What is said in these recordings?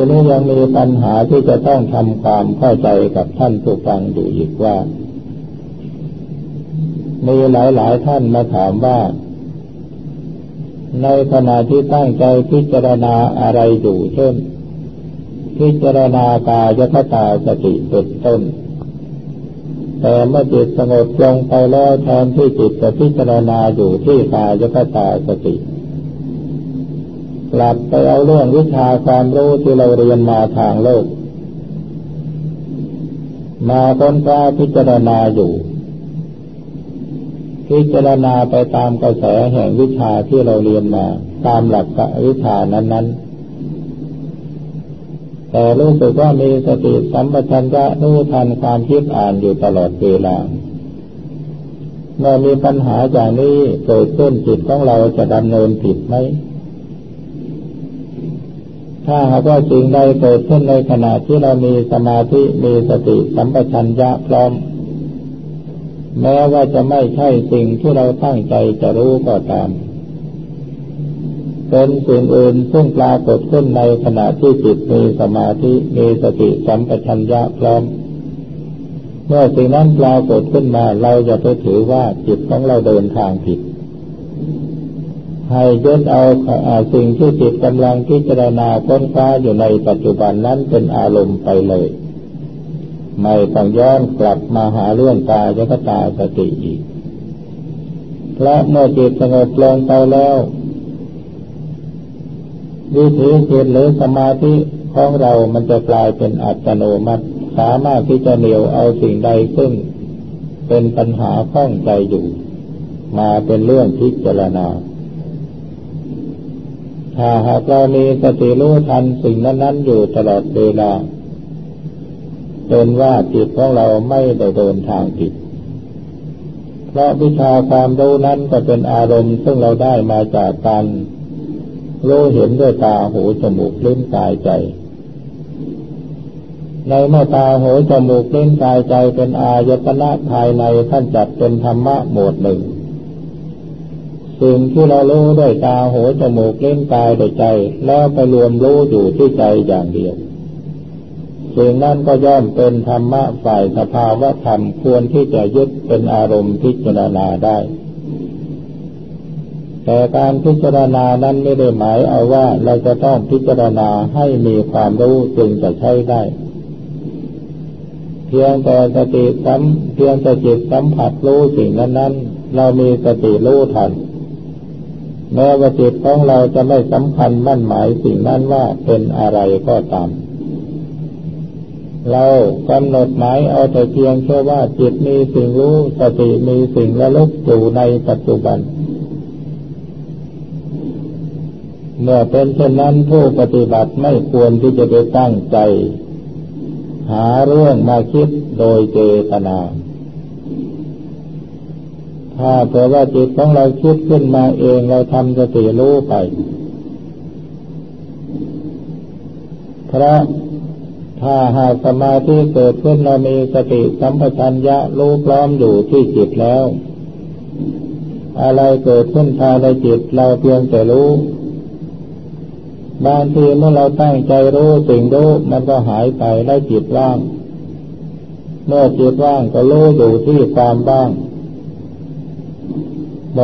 ทีนี้ยังมีปัญหาที่จะต้องทำความเข้าใจกับท่านผู้ฟังอยู่อีกว่า มีหลาย ๆ ท่านมาถามว่า ในขณะที่ตั้งใจพิจารณาอะไรอยู่เช่น พิจารณากายคตาสติเป็นต้น แต่เมื่อจิตสงบลงไปแล้วแทนที่จิตจะพิจารณาอยู่ที่กายคตาสติ กลับไปเอาเรื่องวิชาความรู้ที่เราเรียนมาทางโลก มาค้นคว้าพิจารณาอยู่ พิจารณาไปตามกระแสแห่งวิชาที่เราเรียนมา ตามหลักวิชานั้น ๆ แต่รู้สึกว่ามีสติสัมปชัญญะรู้ทันความคิดอ่านอยู่ตลอดเวลาเมื่อมีปัญหาอย่างนี้เกิดขึ้นจิตของเราจะดำเนินผิดไหม ถ้าหากว่าสิ่งใดเกิดขึ้นในขณะที่เรามีสมาธิมีสติสัมปชัญญะพร้อม แม้ว่าจะไม่ใช่สิ่งที่เราตั้งใจจะรู้ก็ตาม เป็นสิ่งอื่นซึ่งปรากฏขึ้นในขณะที่จิตมีสมาธิมีสติสัมปชัญญะพร้อม เมื่อสิ่งนั้นปรากฏขึ้นมาเราจะไปถือว่าจิตของเราเดินทางผิด ให้ยึดเอาสิ่งที่จิตกำลังพิจารณาค้นคว้าอยู่ในปัจจุบันนั้นเป็นอารมณ์ไปเลย ไม่ต้องย้อนกลับมาหาเรื่องตายกตาสติอีกและเมื่อจิตสงบลงไปแล้ววิถีจิตหรือสมาธิของเรามันจะกลายเป็นอัตโนมัติ สามารถที่จะเหนียวเอาสิ่งใดซึ่งเป็นปัญหาข้องใจอยู่ มาเป็นเรื่องพิจารณา ถ้าหากเรามีสติรู้ทันสิ่งนั้นๆอยู่ตลอดเวลาเป็นว่าจิตของเราไม่ได้เดินทางผิด เพราะวิชาความรู้นั้นก็เป็นอารมณ์ซึ่งเราได้มาจากการรู้เห็นด้วยตาหูจมูกลิ้นกายใจ ในเมื่อตาหูจมูกลิ้นกายใจเป็นอายตนะภายในท่านจัดเป็นธรรมะหมวดหนึ่ง สิ่งที่เรารู้ด้วยตาหูจมูกเล่นกายด้วยใจ แล้วไปรวมรู้อยู่ที่ใจอย่างเดียวสิ่งนั้นก็ย่อมเป็นธรรมะฝ่ายสภาวะธรรมควรที่จะยึดเป็นอารมณ์พิจารณาได้ แต่การพิจารณานั้นไม่ได้หมายเอาว่าเราจะต้องพิจารณาให้มีความรู้จึงจะใช้ได้ เพียงแต่สติสัมเพียงแต่จิตสัมผัสรู้สิ่งนั้นๆ เรามีสติรู้ทัน แม้ว่าจิตของเราจะไม่สำคัญมั่นหมายสิ่งนั้นว่าเป็นอะไรก็ตาม เรากำหนดหมายเอาแต่เพียงแค่ว่าจิตมีสิ่งรู้สติมีสิ่งระลึกอยู่ในปัจจุบัน เมื่อเป็นเช่นนั้นผู้ปฏิบัติไม่ควรที่จะไปตั้งใจ หาเรื่องมาคิดโดยเจตนา ถ้าเกิดว่าจิตของเราคิดขึ้นมาเองเราทำสติรู้ไป เพราะถ้าหากสมาธิเกิดขึ้นเรามีสติสัมปชัญญะรู้พร้อมอยู่ที่จิตแล้ว อะไรเกิดขึ้นภายในจิตเราเพียงแต่รู้ บางทีเมื่อเราตั้งใจรู้สิ่งรู้มันก็หายไปแล้วจิตว่าง เมื่อจิตว่างก็รู้อยู่ที่ความว่าง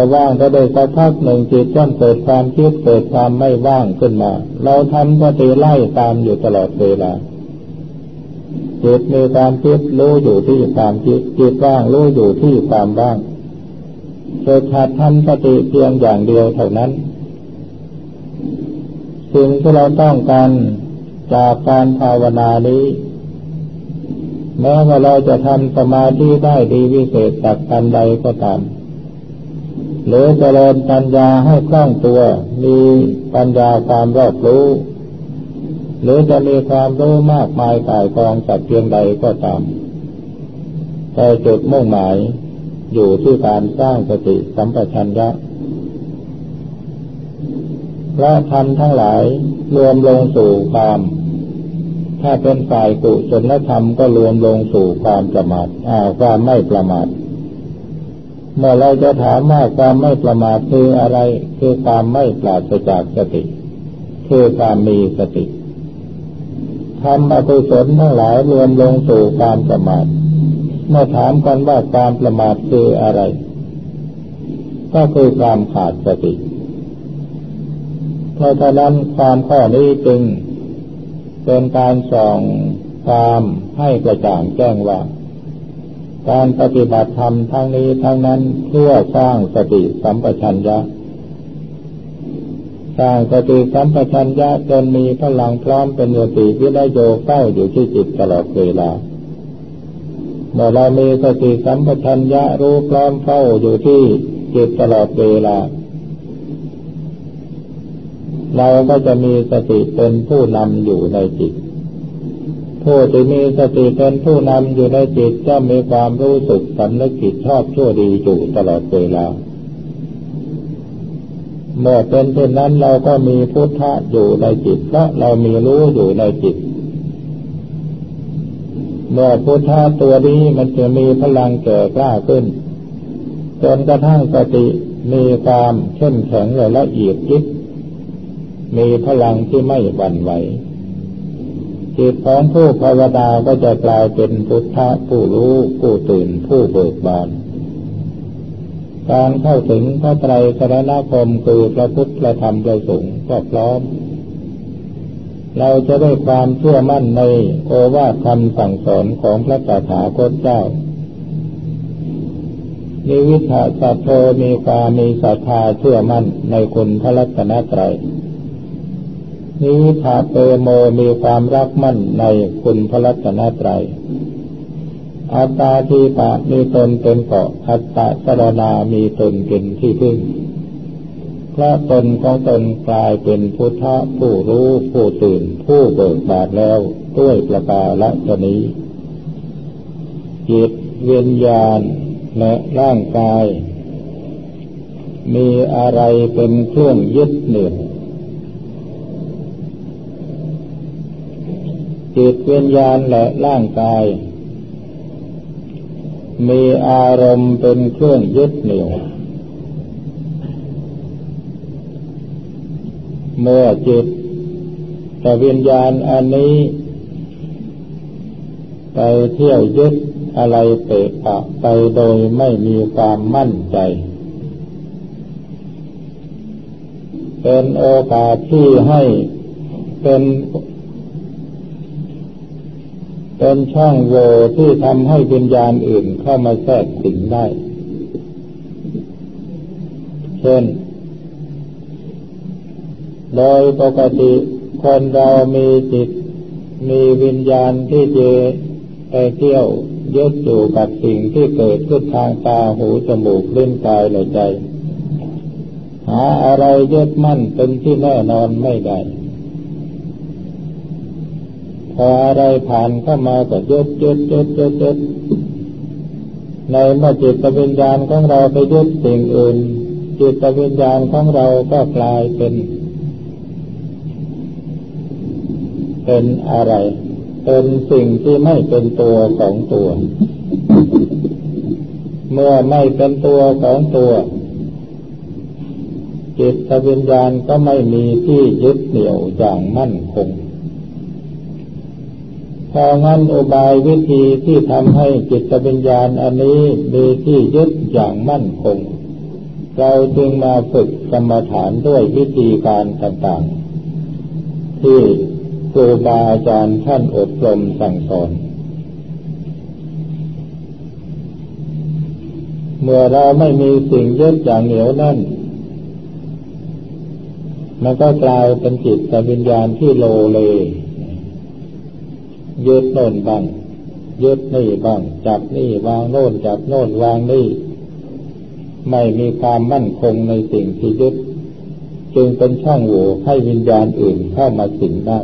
อว่างก็ได้สักพักหนึ่งจิตย่อมเกิดความคิดเกิดความไม่ว่างขึ้นมา เราทำก็ตีไล่ตามอยู่ตลอดเวลาจิตมีความคิดรู้อยู่ที่ความคิดจิตว่างรู้อยู่ที่ความว่างเกิดขาดทำสติเพียงอย่างเดียวเท่านั้นสิ่งที่เราต้องการจากการภาวนานี้ แม้ว่าเราจะทำสมาธิได้ดีวิเศษจากการใดก็ตาม หรือเจริญปัญญาให้คล่องตัว มีปัญญาความรอบรู้ หรือจะมีความรู้มากมายกายกองจากเพียงใดก็ตามแต่จุดมุ่งหมายอยู่ที่การสร้างสติสัมปชัญญะพระธรรมทั้งหลายรวมลงสู่ความ ถ้าเป็นฝ่ายกุศลธรรมก็รวมลงสู่ความประมาทอ่าความไม่ประมาท เมื่อเราจะถามว่าความไม่ประมาทคืออะไร คือความไม่ปราศจากสติ คือความมีสติทำอกุศลทั้งหลายรวมลงสู่การประมาท เมื่อถามกันว่าการประมาทคืออะไร ก็คือความขาดสติ เพราะฉะนั้นความข้อนี้จึงเป็นการส่องความให้กระจ่างแจ้งว่า การปฏิบัติธรรมทั้งนี้ทั้งนั้นเพื่อสร้างสติสัมปชัญญะ สร้างสติสัมปชัญญะจนมีพลังพร้อมเป็นสติวิริโยเฝ้าอยู่ที่จิตตลอดเวลา เมื่อเรามีสติสัมปชัญญะรู้พร้อมเฝ้าอยู่ที่จิตตลอดเวลา เราก็จะมีสติเป็นผู้นำอยู่ในจิต ผู้ที่มีสติเป็นผู้นำอยู่ในจิตจะมีความรู้สึกสำนึกผิดชอบชั่วดีอยู่ตลอดเวลา เมื่อเป็นเช่นนั้นเราก็มีพุทธะอยู่ในจิตเพราะเรามีรู้อยู่ในจิต เมื่อพุทธะตัวนี้มันจะมีพลังแก่กล้าขึ้น จนกระทั่งสติมีความเข้มแข็งและละเอียดยิบมีพลังที่ไม่หวั่นไหว จิตของผู้ภาวนาก็จะกลายเป็นพุทธะผู้รู้ผู้ตื่นผู้เบิกบาน การเข้าถึงพระไตรสรณคมคือพระพุทธพระธรรมพระสงฆ์ก็พร้อม เราจะได้ความเชื่อมั่นในโอวาทคำสั่งสอนของพระตถาคตเจ้านิวิทาสัตโธมีความมีศรัทธาเชื่อมั่นในคุณพระรัตนตรัย นิวิทาเปโมมีความรักมั่นในคุณพระรัตนตรัยอัตตาทีปะมีตนเป็นเกาะอัตตาสรณามีตนเป็นที่พึ่งพระตนของตนกลายเป็นพุทธผู้รู้ผู้ตื่นผู้เบิกบานแล้วด้วยประกาละชนี้จิตเวียนญาณและร่างกาย มีอะไรเป็นเครื่องยึดเหนี่ยว จิตวียนญาณและร่างกาย มีอารมณ์เป็นเครื่องยึดเหนี่ยว เมื่อจิตแต่วิญญาณอันนี้ ไปเที่ยวยึดอะไรเตะปะไปโดยไม่มีความมั่นใจ เป็นโอกาสที่ให้เป็น เป็นช่องโหว่ที่ทำให้วิญญาณอื่นเข้ามาแทรกสิงได้ เช่น โดยปกติคนเรามีจิต มีวิญญาณที่เจะไปเที่ยวยึดอยู่กับสิ่งที่เกิดขึ้นทางตาหูจมูกลิ้นกายและใจ หาอะไรยึดมั่นเป็นที่แน่นอนไม่ได้ พออะไรผ่านเข้ามาก็ยึดยึดยึดยึดยึดในเมื่อจิตวิญญาณของเราไปยึดสิ่งอื่น จิตวิญญาณของเราก็กลายเป็น เป็นอะไร เป็นสิ่งที่ไม่เป็นตัวของตัว เมื่อไม่เป็นตัวของตัว จิตวิญญาณก็ไม่มีที่ยึดเหนี่ยวอย่างมั่นคง พองั้นอุบายวิธีที่ทำให้จิตวิญญาณอันนี้มีที่ยึดอย่างมั่นคง เราจึงมาฝึกกรรมฐานด้วยวิธีการต่างๆ ที่ครูบาอาจารย์ท่านอบรมสั่งสอน เมื่อเราไม่มีสิ่งยึดอย่างเหนียวแน่นมันก็กลายเป็นจิตวิญญาณที่โลเล ยึดโน่นบ้างยึดนี่บ้าง จับนี่วางโน่นจับโน่นวางนี่ไม่มีความมั่นคงในสิ่งที่ยึดจึงเป็นช่องโหว่ให้วิญญาณอื่นเข้ามาสิงได้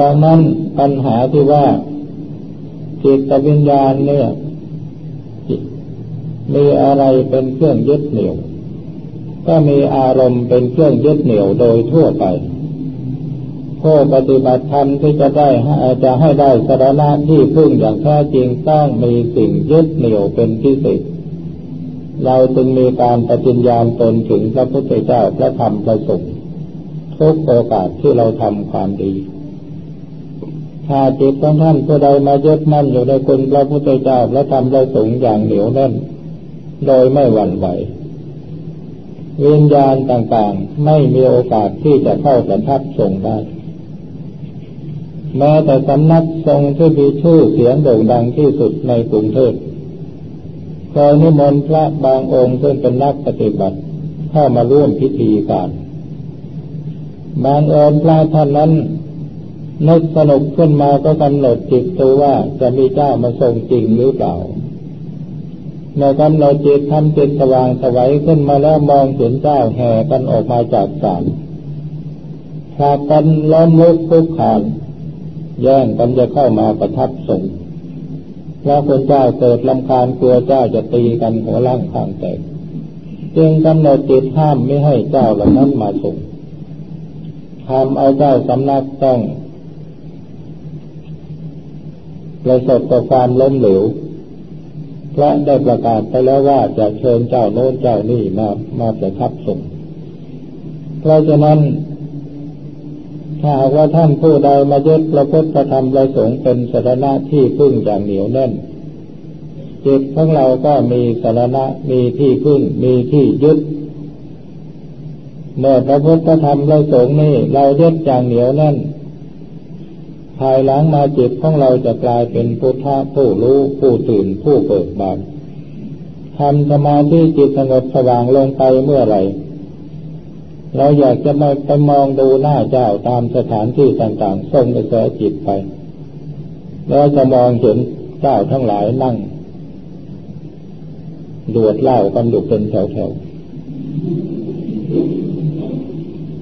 ดังนั้นปัญหาที่ว่าจิตวิญญาณเนี่ยมีอะไรเป็นเครื่องยึดเหนี่ยว ก็มีอารมณ์เป็นเครื่องยึดเหนี่ยวโดยทั่วไป ผู้ปฏิบัติธรรมที่จะได้จะให้ได้สาระที่พึ่งอย่างแท้จริงต้องมีสิ่งยึดเหนี่ยวเป็นพิเศษเราจึงมีการปฏิญญาณตนถึงพระพุทธเจ้าพระธรรมพระสงฆ์ทุกโอกาสที่เราทำความดี ถ้าจิตของท่านผู้ใดมายึดมั่นอยู่ในคุณพระพุทธเจ้าและทำได้สูงอย่างเหนียวแน่น โดยไม่หวั่นไหววิญญาณต่างๆ ไม่มีโอกาสที่จะเข้าสัทับทรงได้ แม้แต่สำนักทรงที่มีชื่อเสียงโด่งดังที่สุดในกรุงเทพเคยนิมนต์พระบางองค์ซึ่งเป็นนักปฏิบัติ เข้ามาร่วมพิธีการบางองค์พระท่านนั้นนึกสนุกขึ้นมาก็กำหนดจิตตัวว่าจะมีเจ้ามาทรงจริงหรือเปล่าเมื่อกำหนดจิตทำจิตสว่างสวัยขึ้นมาแล้วมองเห็นเจ้าแห่กันออกมาจากศาลพากันล้อมลุกคุกขาน แย่งกันจะเข้ามาประทับทรงพระคุณเจ้าเกิดลำคาญกลัวเจ้าจะตีกันหัวล่างข้างแตกจึงกำหนดจิตห้ามไม่ให้เจ้าเหล่านั้นมาส่งทำเอาเจ้าสำนักต้องประสบกับความล้มเหลวพระได้ประกาศไปแล้วว่าจะเชิญเจ้าโน้นเจ้านี่มามาประทับส่งเพราะฉะนั้น ถ้าว่าท่านผู้ใดมายึดพระพุทธธรรมประสงค์เป็นสถานะที่พึ่งอย่างเหนียวแน่นจิตของเราก็มีสถานะมีที่พึ่ง มีที่ยึด เมื่อพระพุทธธรรมประสงค์นี่เรายึดอย่างเหนียวแน่น ภายหลังมาจิตของเราจะกลายเป็นพุทธะผู้รู้ผู้ตื่นผู้เปิดบานทำสมาธิจิตสงบสว่างลงไปเมื่อไหร่ เราอยากจะมาไปมองดูหน้าเจ้าตามสถานที่ต่างๆส่งกระแสจิตไป แล้วจะมองเห็นเจ้าทั้งหลายนั่งดวดเล่ากันอยู่เป็นแถวๆ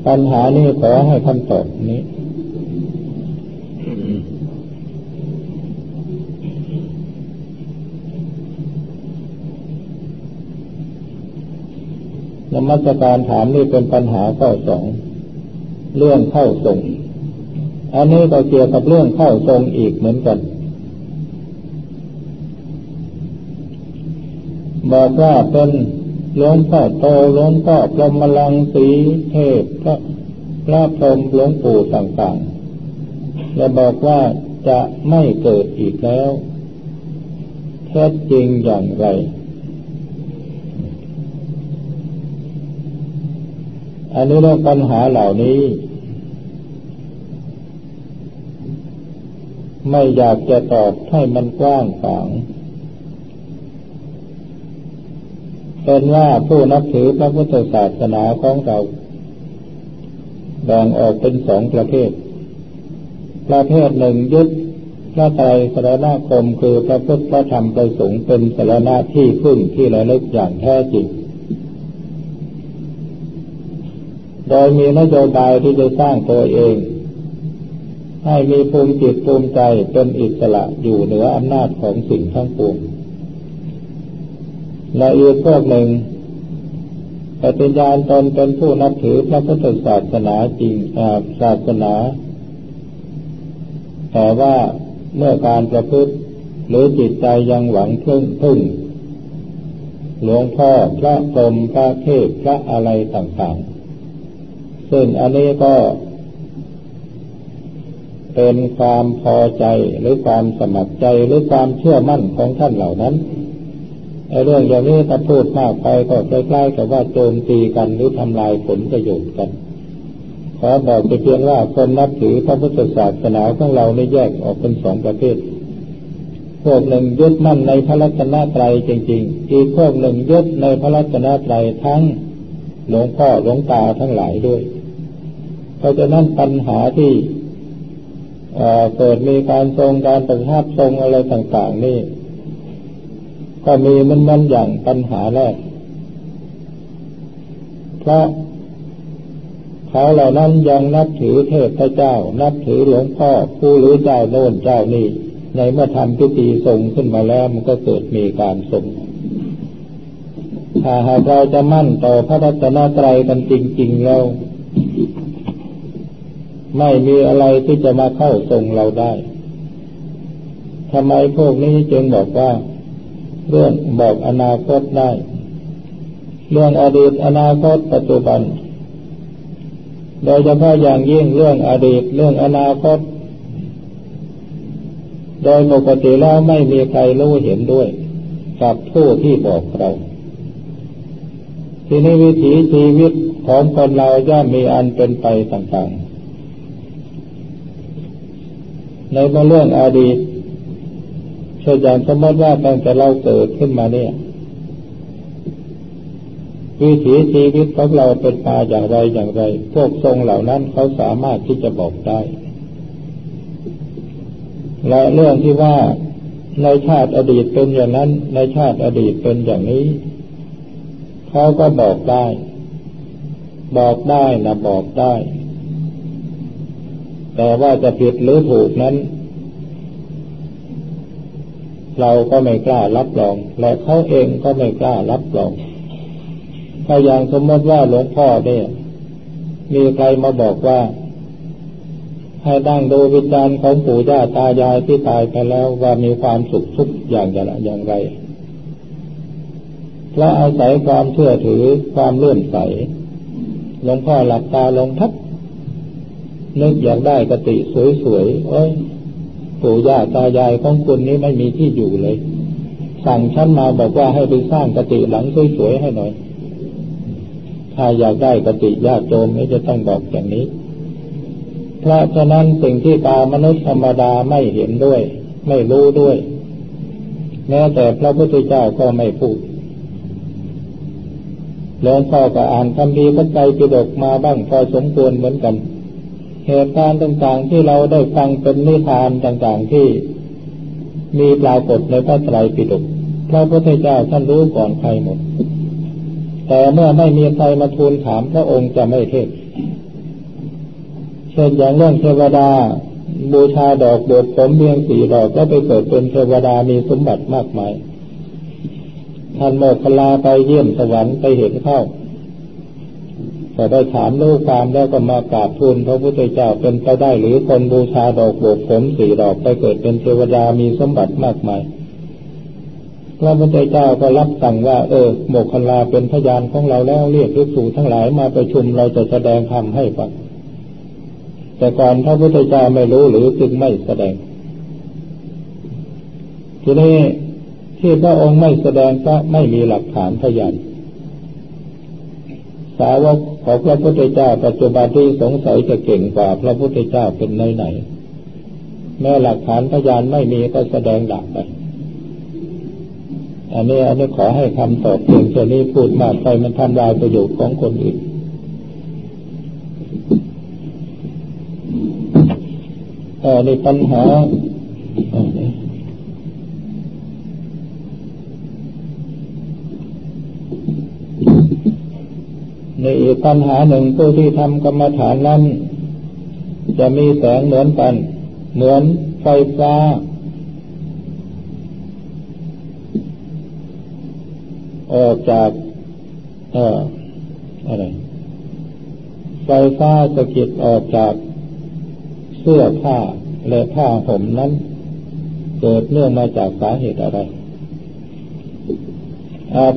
ปัญหานี้ขอให้คำตอบนี้ นมัสการถามนี่เป็นปัญหาข้อสองเรื่องเข้าทรง อันนี้ก็เกี่ยวกับเรื่องเข้าทรงอีกเหมือนกันบอกว่าเป็นหลวงพ่อโตหลวงพ่อพรหมลังสีเทพพระพระพรหมหลวงปู่ต่างๆ และบอกว่าจะไม่เกิดอีกแล้วแท้จริงอย่างไร อันนี้เรื่องปัญหาเหล่านี้ ไม่อยากจะตอบให้มันกว้างขวางเป็นว่าผู้นับถือพระพุทธศาสนาของเราแบ่งออกเป็นสองประเภท ประเภทหนึ่งยึดพระไตรสรณคมคือพระพุทธพระธรรมประสงค์เป็นสรณะที่พึ่งที่ระลึกอย่างแท้จริง โดยมีนโยบายที่จะสร้างตัวเอง ให้มีภูมิจิตภูมิใจเป็นอิสระอยู่เหนืออำนาจของสิ่งทั้งปวงและอีกพวกหนึ่งปฏิญาณตนเป็นผู้นับถือพระพุทธศาสนาจริงศาสนา แต่ว่าเมื่อการประพฤติหรือจิตใจยังหวังพึ่งพึ่ง หลวงพ่อพระพรมพระเทพพระอะไรต่างๆ ซึ่งอันนี้ก็เป็นความพอใจหรือความสมัครใจหรือความเชื่อมั่นของท่านเหล่านั้นไอ้เรื่องอย่างนี้ถ้าพูดมากไปก็ใกล้ๆกับว่าโจมตีกันหรือทำลายผลประโยชน์กัน ขอบอกเพียงว่าคนนับถือพระพุทธศาสนาของเราในแยกออกเป็นสองประเภท พวกหนึ่งยึดมั่นในพระรัตนตรัยจริง ๆ อีกพวกหนึ่งยึดในพระรัตนตรัยทั้งหลวงพ่อหลวงตาทั้งหลายด้วย เพราะฉะนั้นปัญหาที่เกิดมีการทรงการประทับทรงอะไรต่าง ๆ นี่ ก็มีมันมันอย่างปัญหาแรกเพราะเขาเหล่านั้นยังนับถือเทพเจ้า นับถือหลวงพ่อผู้หรือเจ้าโน่นเจ้านี่ ในเมื่อทำพิธีทรงขึ้นมาแล้วมันก็เกิดมีการทรงถ้าหากเราจะมั่นต่อพระรัตนตรัยกันจริง ๆ แล้ว ไม่มีอะไรที่จะมาเข้าทรงเราได้ทำไมพวกนี้จึงบอกว่า เรื่องบอกอนาคตได้ เรื่องอดีตอนาคตปัจจุบัน โดยเฉพาะอย่างยิ่งเรื่องอดีตเรื่องอนาคต โดยปกติแล้วไม่มีใครรู้เห็นด้วย กับผู้ที่บอกเราทีนี้วิถีชีวิตของคนเราย่อมมีอันเป็นไปต่างๆ ในเรื่องอดีตเช่นอย่างสมมติว่าตั้งแต่เราเกิดขึ้นมาเนี่ย วิถีชีวิตของเราเป็นมาอย่างไรอย่างไร พวกทรงเหล่านั้นเขาสามารถที่จะบอกได้ และเรื่องที่ว่าในชาติอดีตเป็นอย่างนั้น ในชาติอดีตเป็นอย่างนี้เขาก็บอกได้ บอกได้นะบอกได้ แต่ว่าจะผิดหรือถูกนั้น เราก็ไม่กล้ารับรอง และเขาเองก็ไม่กล้ารับรอง ถ้าอย่างสมมติว่าหลวงพ่อเนี่ย มีใครมาบอกว่า ให้ดั้งดูวิญญาณของปู่ย่าตายายที่ตายไปแล้วว่ามีความสุขทุกอย่างอย่างไรเพราะอาศัยความเชื่อถือความเลื่อมใส หลวงพ่อหลับตาลงทับ นึกอยากได้กติสวยๆโอ้ยปู่ย่าตายายของคุณนี้ไม่มีที่อยู่เลย สั่งฉันมาบอกว่าให้ไปสร้างกติหลังสวยๆให้หน่อย ถ้าอยากได้กติญาติโยมนี่จะต้องบอกอย่างนี้ เพราะฉะนั้นสิ่งที่ตามนุษย์ธรรมดาไม่เห็นด้วย ไม่รู้ด้วย แม้แต่พระพุทธเจ้าก็ไม่พูดหลวงพ่อก็อ่านคำพีพระไตรปิฎกมาบ้างพอสมควรเหมือนกัน เหตุการณ์ต่างๆที่เราได้ฟังเป็นนิทานต่างๆที่มีปรากฏในพระไตรปิฎกพระพุทธเจ้าท่านรู้ก่อนใครหมด แต่เมื่อไม่มีใครมาทูลถามพระองค์จะไม่เทศ เช่นอย่างเรื่องเทวดาบูชาดอกบดผมเพียงสี่ดอกก็ไปเกิดเป็นเทวดามีสมบัติมากมาย ท่านโมกขลาไปเยี่ยมสวรรค์ไปเห็นเข้า แต่ได้ถามลูกความแล้วก็มากราบทูลพระพุทธเจ้าเป็นไปได้หรือคนบูชาดอกบดผมสี่ดอกไปเกิดเป็นเทวดามีสมบัติมากมายพระพุทธเจ้าก็รับสั่งว่า เออโมกขลาเป็นพยานของเราแล้วเรียกภิกษุทั้งหลายมาประชุมเราจะแสดงธรรมให้ฟังแต่ก่อนพระพุทธเจ้าไม่รู้หรือจึงไม่แสดง ทีนี้ที่พระองค์ไม่แสดงก็ไม่มีหลักฐานพยานสาวก ของพระพุทธเจ้าปัจจุบันที่สงสัยจะเก่งกว่าพระพุทธเจ้าเป็นไหนไหนแม้หลักฐานพยานไม่มีก็แสดงดับไปอันนี้อันนี้ขอให้คำตอบเพียงแค่นี้พูดมากไปมันทำลายประโยชน์ของคนอื่นเออนี่ปัญหา ในอีกปัญหาหนึ่งผู้ที่ทำกรรมฐานนั้น จะมีแสงเหมือนกัน เหมือนไฟฟ้า ออกจากเอ่ออะไรไฟฟ้าสกิดออกจากเสื้อผ้าและผ้าห่มนั้น เกิดเนื่องมาจากสาเหตุอะไร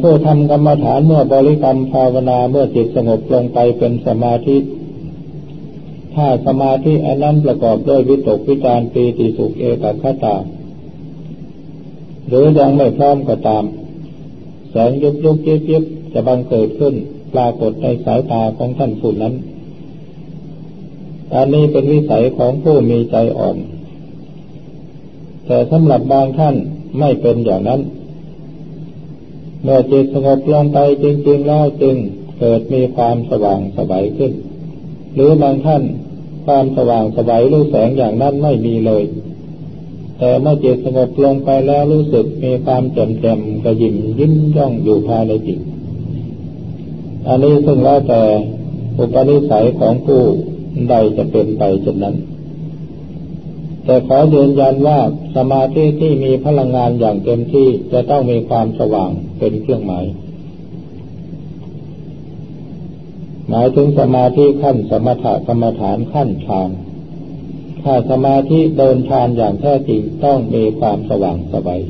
ผู้ทำกรรมฐานเมื่อบริกรรมภาวนาเมื่อจิตสงบลงไปเป็นสมาธิ ถ้าสมาธิอันนั้นประกอบด้วยวิตกวิจารปีติสุขเอกคตาหรือยังไม่พร้อมก็ตาม แสงยุบยุบยิบยิบจะบังเกิดขึ้นปรากฏในสายตาของท่านผู้นั้น อันนี้เป็นวิสัยของผู้มีใจอ่อน แต่สำหรับบางท่านไม่เป็นอย่างนั้น เมื่อจิตสงบลงไปจริงๆแล้วจึงเกิดมีความสว่างสบายขึ้น หรือบางท่านความสว่างสบายรู้แสงอย่างนั้นไม่มีเลย แต่เมื่อจิตสงบลงไปแล้วรู้สึกมีความแจ่มแจ่มกระยิมยิ้มย่องอยู่ภายในจิต อันนี้ซึ่งแล้วแต่อุปนิสัยของผู้ใดจะเป็นไปเช่นนั้น แต่ขอยืนยันว่าสมาธิที่มีพลังงานอย่างเต็มที่จะต้องมีความสว่างเป็นเครื่องหมาย หมายถึงสมาธิขั้นสมถะกรรมฐานขั้นฌาน ถ้าสมาธิเดินฌานอย่างแท้จริงต้องมีความสว่างสบาย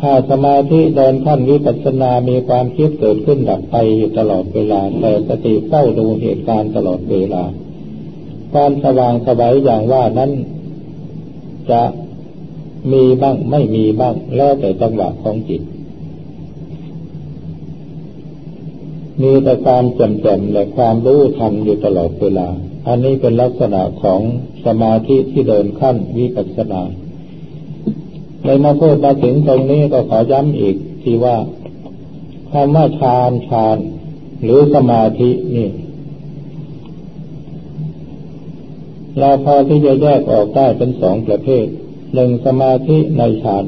ถ้าสมาธิเดินขั้นวิปัสสนามีความคิดเกิดขึ้นดับไปอยู่ตลอดเวลา แต่สติเฝ้าดูเหตุการณ์ตลอดเวลาความสว่างสบายอย่างว่านั้น จะมีบ้างไม่มีบ้าง แล้วแต่จังหวะของจิต มีแต่ความจำแจ่มและความรู้ทันอยู่ตลอดเวลา อันนี้เป็นลักษณะของสมาธิที่เดินขั้นวิปัสสนาในมาพูดมาถึงตรงนี้ก็ขอย้ำอีกที่ว่าคำว่าฌานฌาน หรือสมาธินี่ เราพอที่จะแยกออกได้เป็นสองประเภท หนึ่งสมาธิในฌาน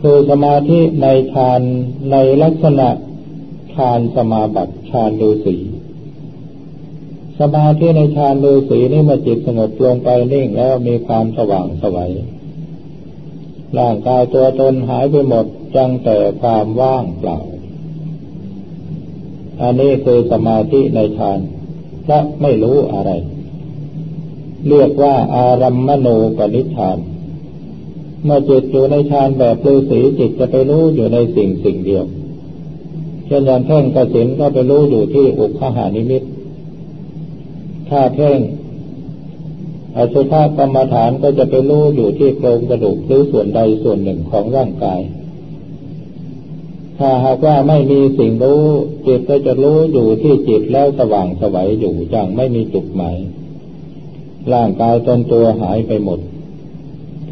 คือสมาธิในฌานในลักษณะฌานสมาบัติฌานดูสีสมาธิในฌานดูสีนี่มาจิตสงบลงไปนิ่งแล้วมีความสว่างสวัยร่างกายตัวตนหายไปหมดจังแต่ความว่างเปล่า อันนี้คือสมาธิในฌาน พระไม่รู้อะไร เรียกว่าอารัมมโนปนิชานเมื่อจิตอยู่ในฌานแบบฤาษีจิตจะไปรู้อยู่ในสิ่งสิ่งเดียว เช่นอย่างแท่งกระสินก็ไปรู้อยู่ที่อุคหานิมิต ถ้าแท่งอสุภกรรมฐานก็จะไปรู้อยู่ที่โครงกระดูกหรือส่วนใดส่วนหนึ่งของร่างกาย ถ้าหากว่าไม่มีสิ่งรู้จิตก็จะรู้อยู่ที่จิตแล้วสว่างสวัยอยู่จังไม่มีจุดหมายร่างกายตนตัวหายไปหมด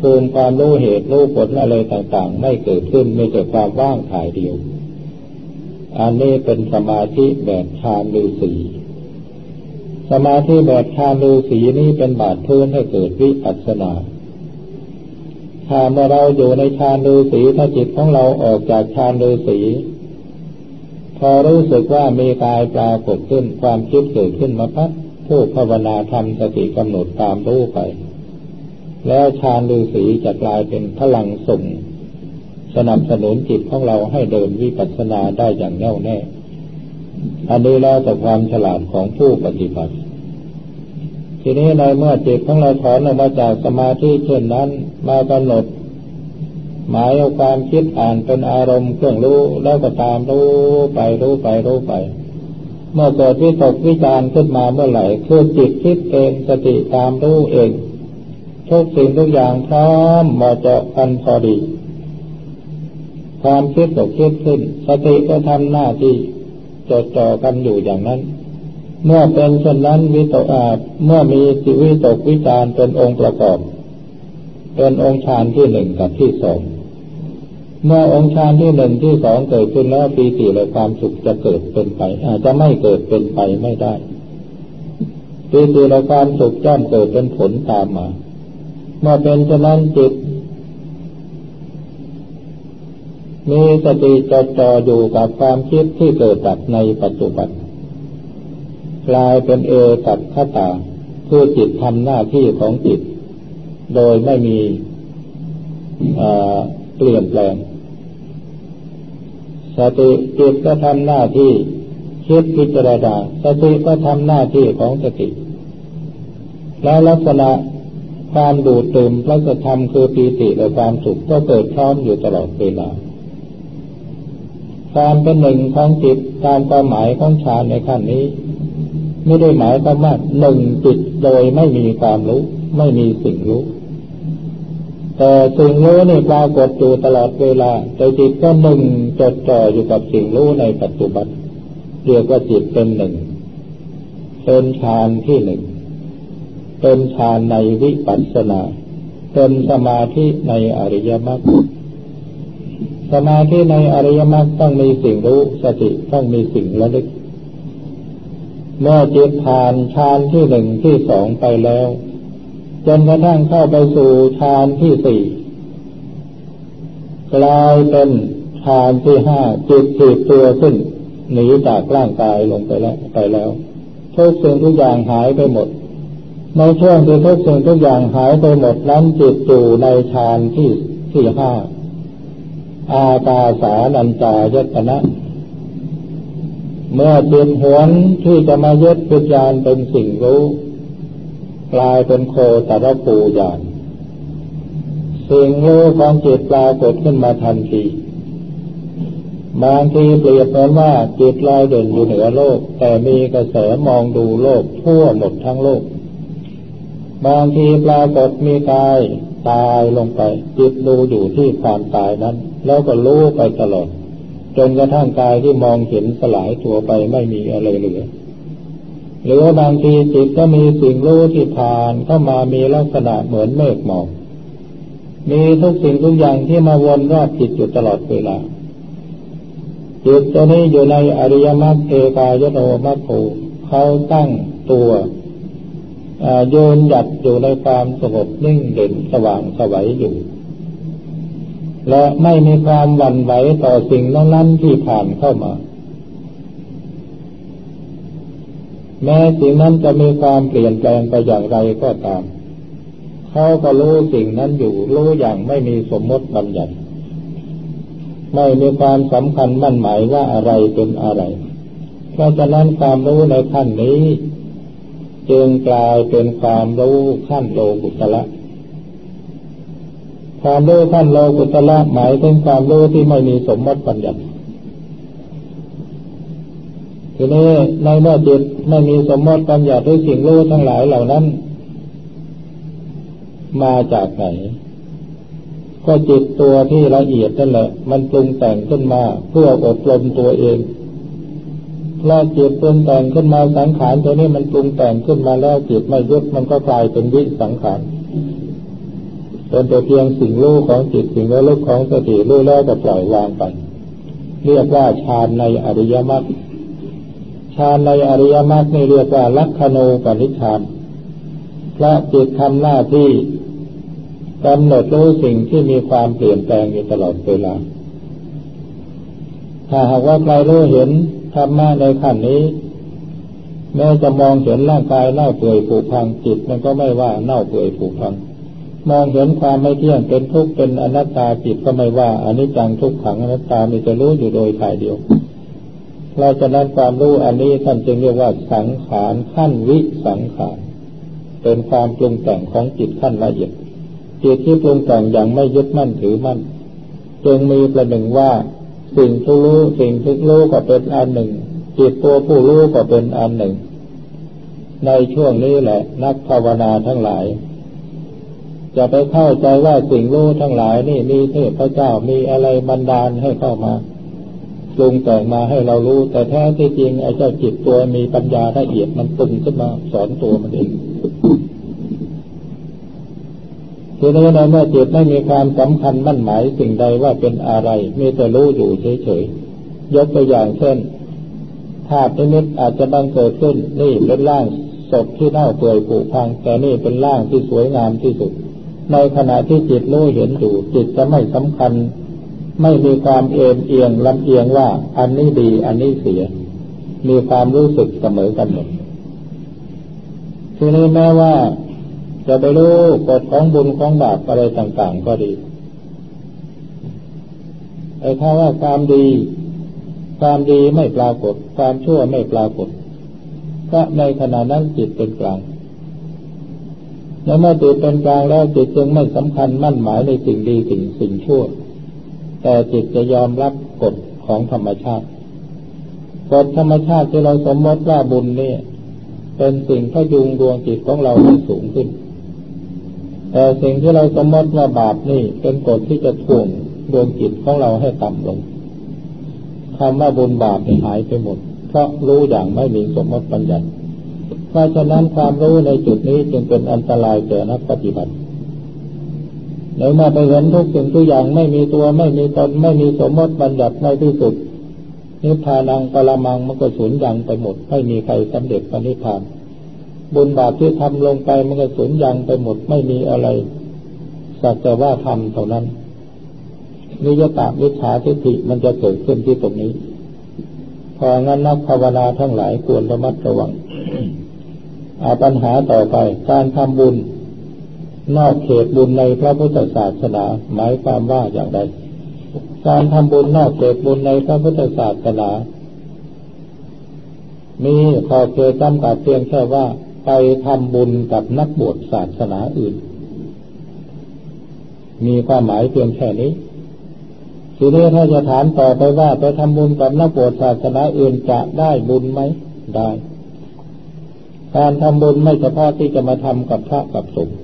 ภูมิความรู้เหตุรู้ผลอะไรต่าง ๆ ไม่เกิดขึ้นไม่เกิดความว่างถ่ายเดียว อันนี้เป็นสมาธิแบบฌานฤาษีสมาธิแบบฌานฤาษีนี้เป็นบาดพื้นให้เกิดวิปัสสนา ถ้าเมื่อเราอยู่ในฌานฤาษีถ้าจิตของเราออกจากฌานฤาษีพอรู้สึกว่ามีกายปรากฏขึ้นความคิดเกิดขึ้นมาพัดผู้ภาวนาทำสติกำหนดตามรู้ไป แล้วฌานฤาษีจะกลายเป็นพลังส่งสนับสนุนจิตของเราให้เดินวิปัสสนาได้อย่างแน่วแน่ อันนี้แล้วแต่ความฉลาดของผู้ปฏิบัติ ทีนี้ในเมื่อจิตของเราถอนออกมาจากสมาธิเช่นนั้น มากำหนด หมายเอาความคิดอ่านเป็นอารมณ์เครื่องรู้แล้วก็ตามรู้ไปรู้ไปรู้ไป เมื่อเกิดวิตกวิจารขึ้นมาเมื่อไหร่คือจิตคิดเองสติตามรู้เองทุกสิ่งทุกอย่างพร้อมเหมาะเจาะกันพอดี ความคิดตกคิดขึ้น สติก็ทำหน้าที่จดจ่อกันอยู่อย่างนั้น เมื่อเป็นเช่นนั้นวิตกอาเมื่อมีสิวิตกวิจารเป็นองค์ประกอบ เป็นองค์ฌานที่หนึ่งกับที่สองเมื่อองค์ฌานที่หนึ่งที่สองเกิดขึ้นแล้วปีติและความสุขจะเกิดเป็นไปอาจจะไม่เกิดเป็นไปไม่ได้ปีติและความสุขย่อมเกิดเป็นผลตามมา เมื่อเป็นเช่นนั้นจิต มีสติจดจ่ออยู่กับความคิดที่เกิดดับในปัจจุบัน กลายเป็นเอตัดขตาคือจิตทำหน้าที่ของจิต โดยไม่มีเปลี่ยนแปลง สติจิตก็ทำหน้าที่คิดพิจารณาสติก็ทำหน้าที่ของสติ แล้วลักษณะความดูดตื่มพระธรรมคือปีติและความสุขก็เกิดพร้อมอยู่ตลอดเวลาการเป็นหนึ่งของจิตตามความหมายของฌานในขั้นนี้ ไม่ได้หมายความว่าหนึ่งจิตโดยไม่มีความรู้ ไม่มีสิ่งรู้ แต่สิ่งรู้นี่ปรากฏอยู่ตลอดเวลา แต่จิตก็หนึ่งจดจ่ออยู่กับสิ่งรู้ในปัจจุบัน เรียกว่าจิตเป็นหนึ่งเป็นฌานที่หนึ่งเป็นฌานในวิปัสสนา เป็นสมาธิในอริยมรรคสมาธิในอริยมรรคต้องมีสิ่งรู้สติต้องมีสิ่งระลึก เมื่อจิตผ่านฌานที่หนึ่งที่สองไปแล้ว จนกระทั่งเข้าไปสู่ฌานที่สี่กลายเป็นฌานที่ห้าจิตถีบตัวขึ้นหนีจากร่างกายลงไปแล้วไปแล้วทุกสิ่งทุกอย่างหายไปหมด ในช่วงที่ทุกสิ่งทุกอย่างหายไปหมดนั้นจิตอยู่ในฌานที่ที่ห้าอากาสานัญจายตนะ เมื่อจิตหวนที่จะมายึดวิญญาณเป็นสิ่งรู้ กลายเป็นโคตรปูญาณสิ่งรู้ของจิตปรากฏขึ้นมาทันที บางทีเปรียบเหมือนว่าจิตลอยเด่นอยู่เหนือโลก แต่มีกระแสมองดูโลกทั่วหมดทั้งโลก บางทีปรากฏมีกายตายลงไป จิตดูอยู่ที่ความตายนั้น แล้วก็รู้ไปตลอด จนกระทั่งกายที่มองเห็นสลายตัวไปไม่มีอะไรเหลือ หรือบางทีจิตก็มีสิ่งรู้ที่ผ่านเข้ามามีลักษณะเหมือนเมฆหมอกมีทุกสิ่งทุกอย่างที่มาวนรอบจิตอยู่ตลอดเวลาจิตตัวนี้อยู่ในอริยมรรคเอกายโนมัคโคเขาตั้งตัวโยนหยัดอยู่ในความสงบนิ่งเด่นสว่างสวัยอยู่ และไม่มีความหวั่นไหวต่อสิ่งนั้นที่ผ่านเข้ามา แม้สิ่งนั้นจะมีความเปลี่ยนแปลงไปอย่างไรก็ตาม เขาก็รู้สิ่งนั้นอยู่ รู้อย่างไม่มีสมมติบัญญัติ ไม่มีความสำคัญมั่นหมายว่าอะไรเป็นอะไร เพราะฉะนั้นความรู้ในขั้นนี้ จึงกลายเป็นความรู้ขั้นโลกุตละ ความรู้ขั้นโลกุตละหมายถึงความรู้ที่ไม่มีสมมติบัญญัติทีนี้ในเมื่อจิตไม่มีสมมติบัญญัติด้วยสิ่งรู้ทั้งหลายเหล่านั้น มาจากไหน ก็จิตตัวที่ละเอียดนั่นแหละ มันปรุงแต่งขึ้นมา เพื่ออบรมตัวเองพอจิตปรุงแต่งขึ้นมาสังขารตัวนี้มันปรุงแต่งขึ้นมาแล้วจิตไม่ยึดมันก็กลายเป็นวิสังขาร เป็นแต่เพียงสิ่งรู้ของจิตสิ่งระลึกของสติรู้แล้วก็ปล่อยวางไป เรียกว่าฌานในอริยมรรคฌานในอริยมรรคนี่เรียกว่าลักขณูปนิชานพระจิตทำหน้าที่กำหนดรู้สิ่งที่มีความเปลี่ยนแปลงอยู่ตลอดเวลา ถ้าหากว่าใครรู้เห็นธรรมะในขั้นนี้ แม้จะมองเห็นร่างกายเน่าเปื่อยผุพังจิตมันก็ไม่ว่าเน่าเปื่อยผุพัง มองเห็นความไม่เที่ยงเป็นทุกข์เป็นอนัตตาจิตก็ไม่ว่าอนิจจังทุกขังอนัตตามีจะรู้อยู่โดยถ่ายเดียวเราจะนั้นความรู้อันนี้ท่านจึงเรียกว่าสังขารขั้นวิสังขารเป็นความปรุงแต่งของจิตขั้นละเอียดจิตที่ปรุงแต่งอย่างไม่ยึดมั่นถือมั่นจึงมีประหนึ่งว่าสิ่งที่รู้สิ่งที่รู้ก็เป็นอันหนึ่ง จิตตัวผู้รู้ก็เป็นอันหนึ่ง ในช่วงนี้แหละ นักภาวนาทั้งหลาย จะไปเข้าใจว่าสิ่งรู้ทั้งหลายนี่มีเทพเจ้ามีอะไรบันดาลให้เข้ามาปรุงแต่งมาให้เรารู้ แต่แท้ที่จริงไอ้เจ้าจิตตัวมีปัญญาละเอียดมันปรุงขึ้นมาสอนตัวมันเองทีนี้ในเมื่อจิตไม่มีความสำคัญมั่นหมายสิ่งใดว่าเป็นอะไร มีแต่รู้อยู่เฉยๆยกตัวอย่างเช่นภาพนิมิตอาจจะบังเกิดขึ้น นี่เป็นร่างศพที่เน่าเปื่อยผุพัง แต่นี่เป็นร่างที่สวยงามที่สุด ในขณะที่จิตรู้เห็นอยู่จิตจะไม่สำคัญ ไม่มีความเอ็นเอียงลำเอียงว่า อันนี้ดีอันนี้เสีย มีความรู้สึกเสมอกันหมดทีนี้แม้ว่าจะไปรู้กฎของบุญของบาปอะไรต่าง ๆ ก็ดีไอ้ถ้าว่าความดี ความดีไม่ปรากฏ ความชั่วไม่ปรากฏ ก็ในขณะนั้นจิตเป็นกลาง แล้วเมื่อจิตเป็นกลางแล้วจิตจึงไม่สำคัญมั่นหมายในสิ่งดีสิ่งสิ่งชั่ว แต่จิตจะยอมรับกฎของธรรมชาติกฎธรรมชาติที่เราสมมติว่าบุญเนี่ยเป็นสิ่งพยุงดวงจิตของเราให้สูงขึ้น แต่สิ่งที่เราสมมติว่าบาปนี่เป็นกฎที่จะถ่วงดวงจิตของเราให้ต่ำลงคำว่าบุญบาปหายไปหมด เพราะรู้อย่างไม่มีสมมติปัญญา เพราะฉะนั้นความรู้ในจุดนี้จึงเป็นอันตรายแก่นักปฏิบัติในเมื่อไปเห็นทุกสิ่งทุกอย่างไม่มีตัวไม่มีตนไม่มีสมมติบัญญัติในที่สุดนิพพานังปรมังมันก็สูญยังไปหมดไม่มีใครสำเร็จพระนิพพาน บุญบาปที่ทำลงไปมันก็สูญยังไปหมดไม่มีอะไรสักแต่ว่าทำเท่านั้นนิยตาวิชาทิฏฐิมันจะเกิดขึ้นที่ตรงนี้ พองั้นนักภาวนาทั้งหลายควรระมัดระวัง อาปัญหาต่อไป การทำบุญ นอกเขตบุญในพระพุทธศาสนา หมายความว่าอย่างไรการทำบุญนอกเขตบุญในพระพุทธศาสนา มีขอเขตจำกัดเพียงแค่ว่า ไปทำบุญกับนักบวชศาสนาอื่น มีความหมายเพียงแค่นี้ทีนี้ถ้าจะถามต่อไปว่า ไปทำบุญกับนักบวชศาสนาอื่นจะได้บุญไหมได้ การทำบุญไม่เฉพาะที่จะมาทำกับพระกับสงฆ์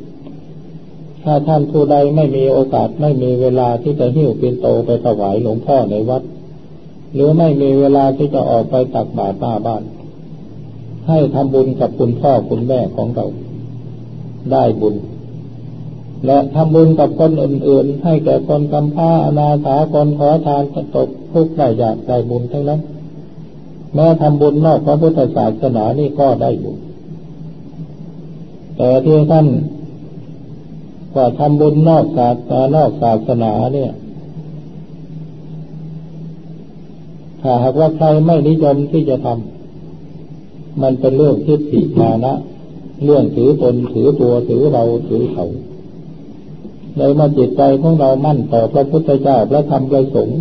ถ้าท่านผู้ใดไม่มีโอกาสไม่มีเวลาที่จะหิ้วปินโตไปถวายหลวงพ่อในวัด หรือไม่มีเวลาที่จะออกไปตักบาตรหน้าบ้าน ให้ทำบุญกับคุณพ่อคุณแม่ของเรา ได้บุญ และทำบุญกับคนอื่น ๆ ให้แก่คนกำพร้าอนาถาคนขอทานตกทุกข์ได้ยากได้บุญทั้งนั้นแม้ทำบุญนอกพระพุทธศาสนานี่ก็ได้บุญ แต่ที่ท่านว่าทำบุญนอกศาสนานอกศาสนาเนี่ย ถ้าหากว่าใครไม่นิยมที่จะทำมันเป็นเรื่องทิฏฐิมานะ เรื่องถือตนถือตัวถือเราถือเขาในมาจิตใจของเรามั่นต่อพระพุทธเจ้าและทำประสงค์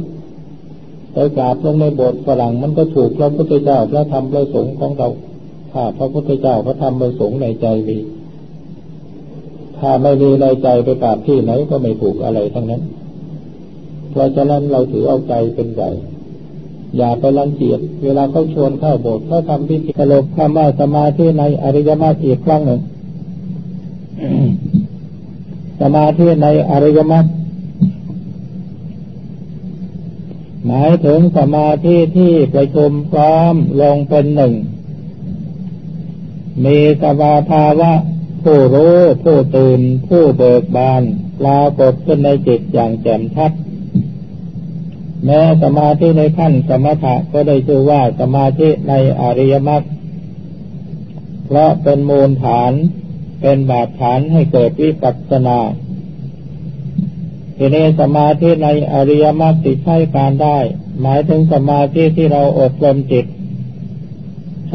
ไปกราบลงในโบสถ์ฝรั่งมันก็ถูกพระพุทธเจ้าและทำประสงค์ของเราถ้าพระพุทธเจ้าพระธรรมประสงค์ในใจมี ถ้าไม่มีในใจไปกราบที่ไหนก็ไม่ถูกอะไรทั้งนั้น เพราะฉะนั้นเราถือเอาใจเป็นใหญ่ อย่าไปรังเกียจเวลาเขาชวนเข้าโบสถ์เขาทำพิธีสลบคำว่าสมาธิในอริยมรรคอีกครั้งหนึ่ง สมาธิในอริยมรรคหมายถึงสมาธิที่ประชุมพร้อมลงเป็นหนึ่ง มีสภาภาวะ ผู้รู้ผู้ตื่นผู้เบิกบานปรากฏขึ้นในจิตอย่างแจ่มชัด แม้สมาธิในขั้นสมถะก็ได้ชื่อว่าสมาธิในอริยมรรคเพราะเป็นมูลฐานเป็นบาดฐานให้เกิดวิปัสสนาทีนี้สมาธิในอริยมรรคติใช้การได้ หมายถึงสมาธิที่เราอบรมจิต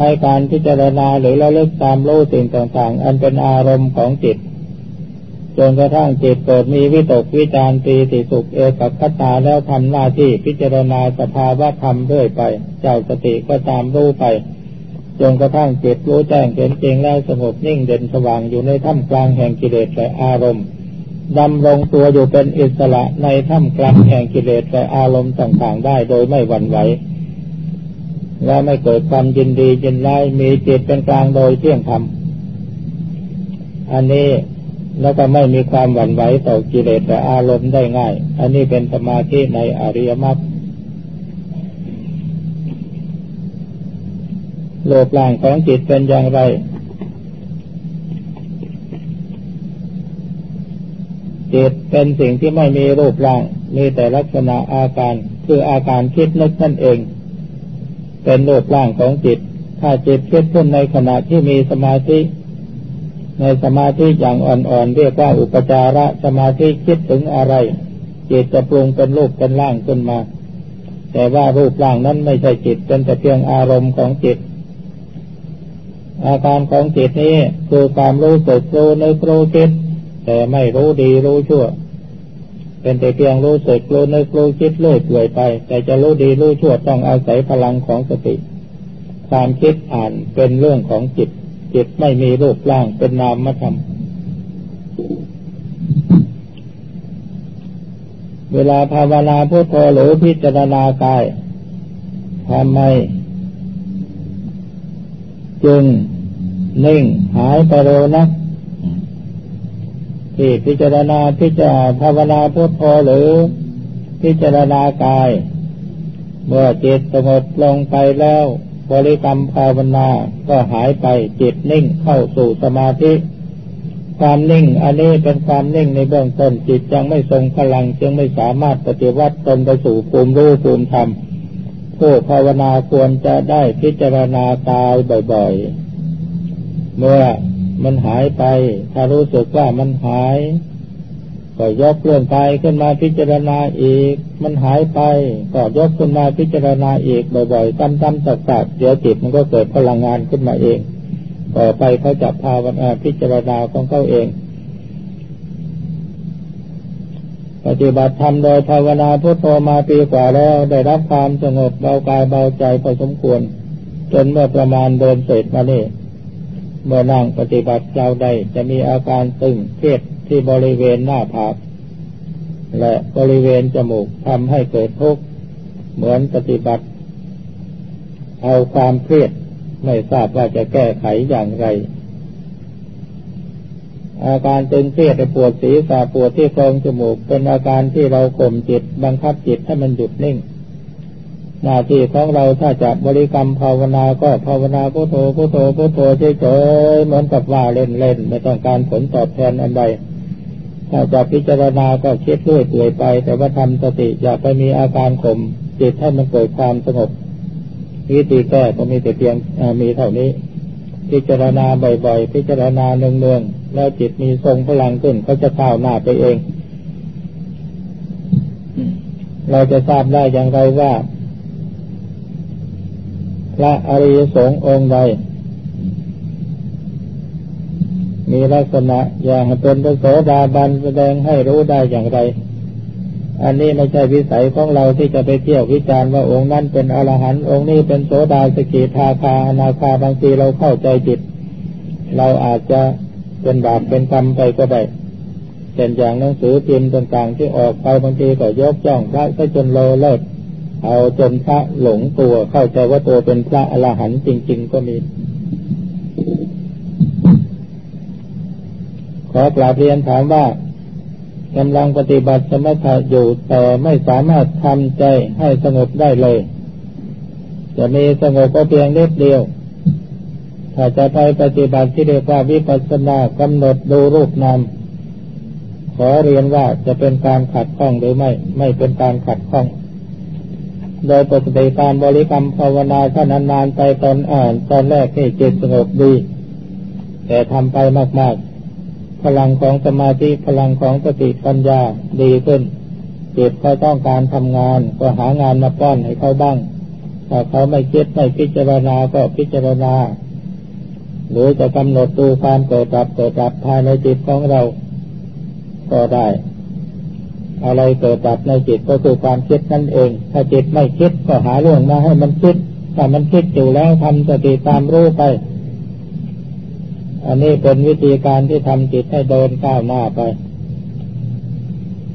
ช้การพิจารณาหรือระลึกตามรู้สิ่งต่างๆ อันเป็นอารมณ์ของจิต จนกระทั่งจิตเกิดมีวิตกวิจารตีติสุขเอกคตาแล้วทำหน้าที่พิจารณาสภาวะธรรมเรื่อยไป เจ้าสติก็ตามรู้ไป จนกระทั่งจิตรู้แจ้งเห็นจริงแล้วสงบนิ่งเด่นสว่างอยู่ในท่ามกลางแห่งกิเลสและอารมณ์ดำรงตัวอยู่เป็นอิสระในท่ามกลางแห่งกิเลสและอารมณ์ต่างๆ ได้โดยไม่หวั่นไหว และไม่เกิดความยินดียินร้ายมีจิตเป็นกลางโดยเที่ยงธรรม อันนี้แล้วก็ไม่มีความหวั่นไหวต่อกิเลสและอารมณ์ได้ง่าย อันนี้เป็นสมาธิในอริยมรรคโลกล่างของจิตเป็นอย่างไร จิตเป็นสิ่งที่ไม่มีรูปร่าง มีแต่ลักษณะอาการ คืออาการคิดนึกนั่นเอง เป็นรูปร่างของจิต ถ้าจิตคิดขึ้นในขณะที่มีสมาธิ ในสมาธิอย่างอ่อนๆ เรียกว่าอุปจาระสมาธิคิดถึงอะไร จิตจะปรุงเป็นรูปเป็นร่างขึ้นมา แต่ว่ารูปร่างนั้นไม่ใช่จิต เป็นแต่เพียงอารมณ์ของจิต อาการของจิตนี้คือความรู้สึกรู้นึกรู้คิดแต่ไม่รู้ดีรู้ชั่ว เป็นแต่เพียงรู้สึกรู้นึกรู้คิดเลื่อยเปื่อยไป แต่จะรู้ดีรู้ชั่วต้องอาศัยพลังของสติ ความคิดอ่านเป็นเรื่องของจิต จิตไม่มีรูปร่างเป็นนามธรรมเวลาภาวนาพุทโธหรือพิจารณากายทำไม จึงนิ่งหายไปเร็วนะ ที่พิจารณาพิจารภาวนาพุทโธหรือพิจารณากาย เมื่อจิตสงบลงไปแล้ว บริกรรมภาวนาก็หายไปจิตนิ่งเข้าสู่สมาธิ ความนิ่งอันนี้เป็นความนิ่งในเบื้องต้นจิตยังไม่ทรงพลังจึงไม่สามารถปฏิวัติตนไปสู่ภูมิรู้ภูมิธรรมผู้ภาวนาควรจะได้พิจารณากายบ่อย ๆ เมื่อ มันหายไป ถ้ารู้สึกว่ามันหาย ก็ยกเรื่องกายขึ้นมาพิจารณาอีก มันหายไป ก็ยกขึ้นมาพิจารณาอีกบ่อยๆซ้ำๆสักๆเดี๋ยวจิตมันก็เกิดพลังงานขึ้นมาเอง ต่อไปเขาจะภาวนาพิจารณาของเขาเอง ปฏิบัติธรรมโดยภาวนาพุทโธมาปีกว่าแล้ว ได้รับความสงบเบากายเบาใจพอสมควร จนเมื่อประมาณเดินเสร็จมานี่ เมื่อนั่งปฏิบัติเราได้จะมีอาการตึงเครียดที่บริเวณหน้าผากและบริเวณจมูกทำให้เกิดทุกข์เหมือนปฏิบัติ เอาความเครียดไม่ทราบว่าจะแก้ไขอย่างไร อาการตึงเครียดปวดศีรษะปวดที่โพรงจมูก เป็นอาการที่เราข่มจิตบังคับจิตให้มันหยุดนิ่ง หน้าที่ของเราถ้าจะบริกรรมภาวนาก็ภาวนาพุทโธพุทโธพุทโธเฉยๆเหมือนกับว่าเล่นๆไม่ต้องการผลตอบแทนอันใดถ้าจะพิจารณาก็คิดเรื่อยเปื่อยไป แต่ว่าทำสติอย่าไปมีอาการข่มจิตให้มันเกิดความสงบวิธีแก้ก็มีแต่เพียงมีเท่านี้ พิจารณาบ่อยๆ พิจารณาเนืองๆแล้วจิตมีทรงพลังขึ้นเขาจะก้าวหน้าไปเอง เราจะทราบได้อย่างไรว่า ระอริยสงฆ์องค์ใด มีลักษณะอย่างเป็นพระโสดาบันแสดงให้รู้ได้อย่างไร อันนี้ไม่ใช่วิสัยของเราที่จะไปเที่ยววิจารณ์ว่าองค์นั้นเป็นอรหันต์องค์นี้เป็นโสดาสกิทาคาอนาคาบางทีเราเข้าใจจิต เราอาจจะเป็นบาปเป็นกรรมไปก็ได้เช่นอย่างหนังสือพิมพ์ต่างๆที่ออกไปบางทีก็ยกจ้องพระซะจนโลเลิศ เอาจนพระหลงตัวเข้าใจว่าตัวเป็นพระอรหันต์จริง ๆ ก็มี ขอกราบเรียนถามว่ากำลังปฏิบัติสมถะอยู่แต่ไม่สามารถทำใจให้สงบได้เลย จะมีสงบก็เพียงเล็กเดียว ถ้าจะไปปฏิบัติที่เรียกว่าวิปัสสนากำหนดดูรูปนามขอเรียนว่าจะเป็นการขัดข้องหรือไม่ ไม่เป็นการขัดข้อง โดยปกติการบริกรรมภาวนาถ้านานๆไปตอนอ่านตอนแรกให้จิตสงบดี แต่ทำไปมากๆ พลังของสมาธิพลังของสติปัญญาดีขึ้นจิตเขาต้องการทำงานก็หางานมาป้อนให้เขาบ้างถ้าเขาไม่คิดไม่พิจารณาก็พิจารณา หรือจะกำหนดดูความเกิดดับเกิดดับภายในจิตของเรา ก็ได้ อะไรเกิดดับในจิตก็คือความคิดนั่นเอง ถ้าจิตไม่คิดก็หาเรื่องมาให้มันคิดถ้ามันคิดอยู่แล้วทำสติตามรู้ไป อันนี้เป็นวิธีการที่ทำจิตให้เดินก้าวหน้าไป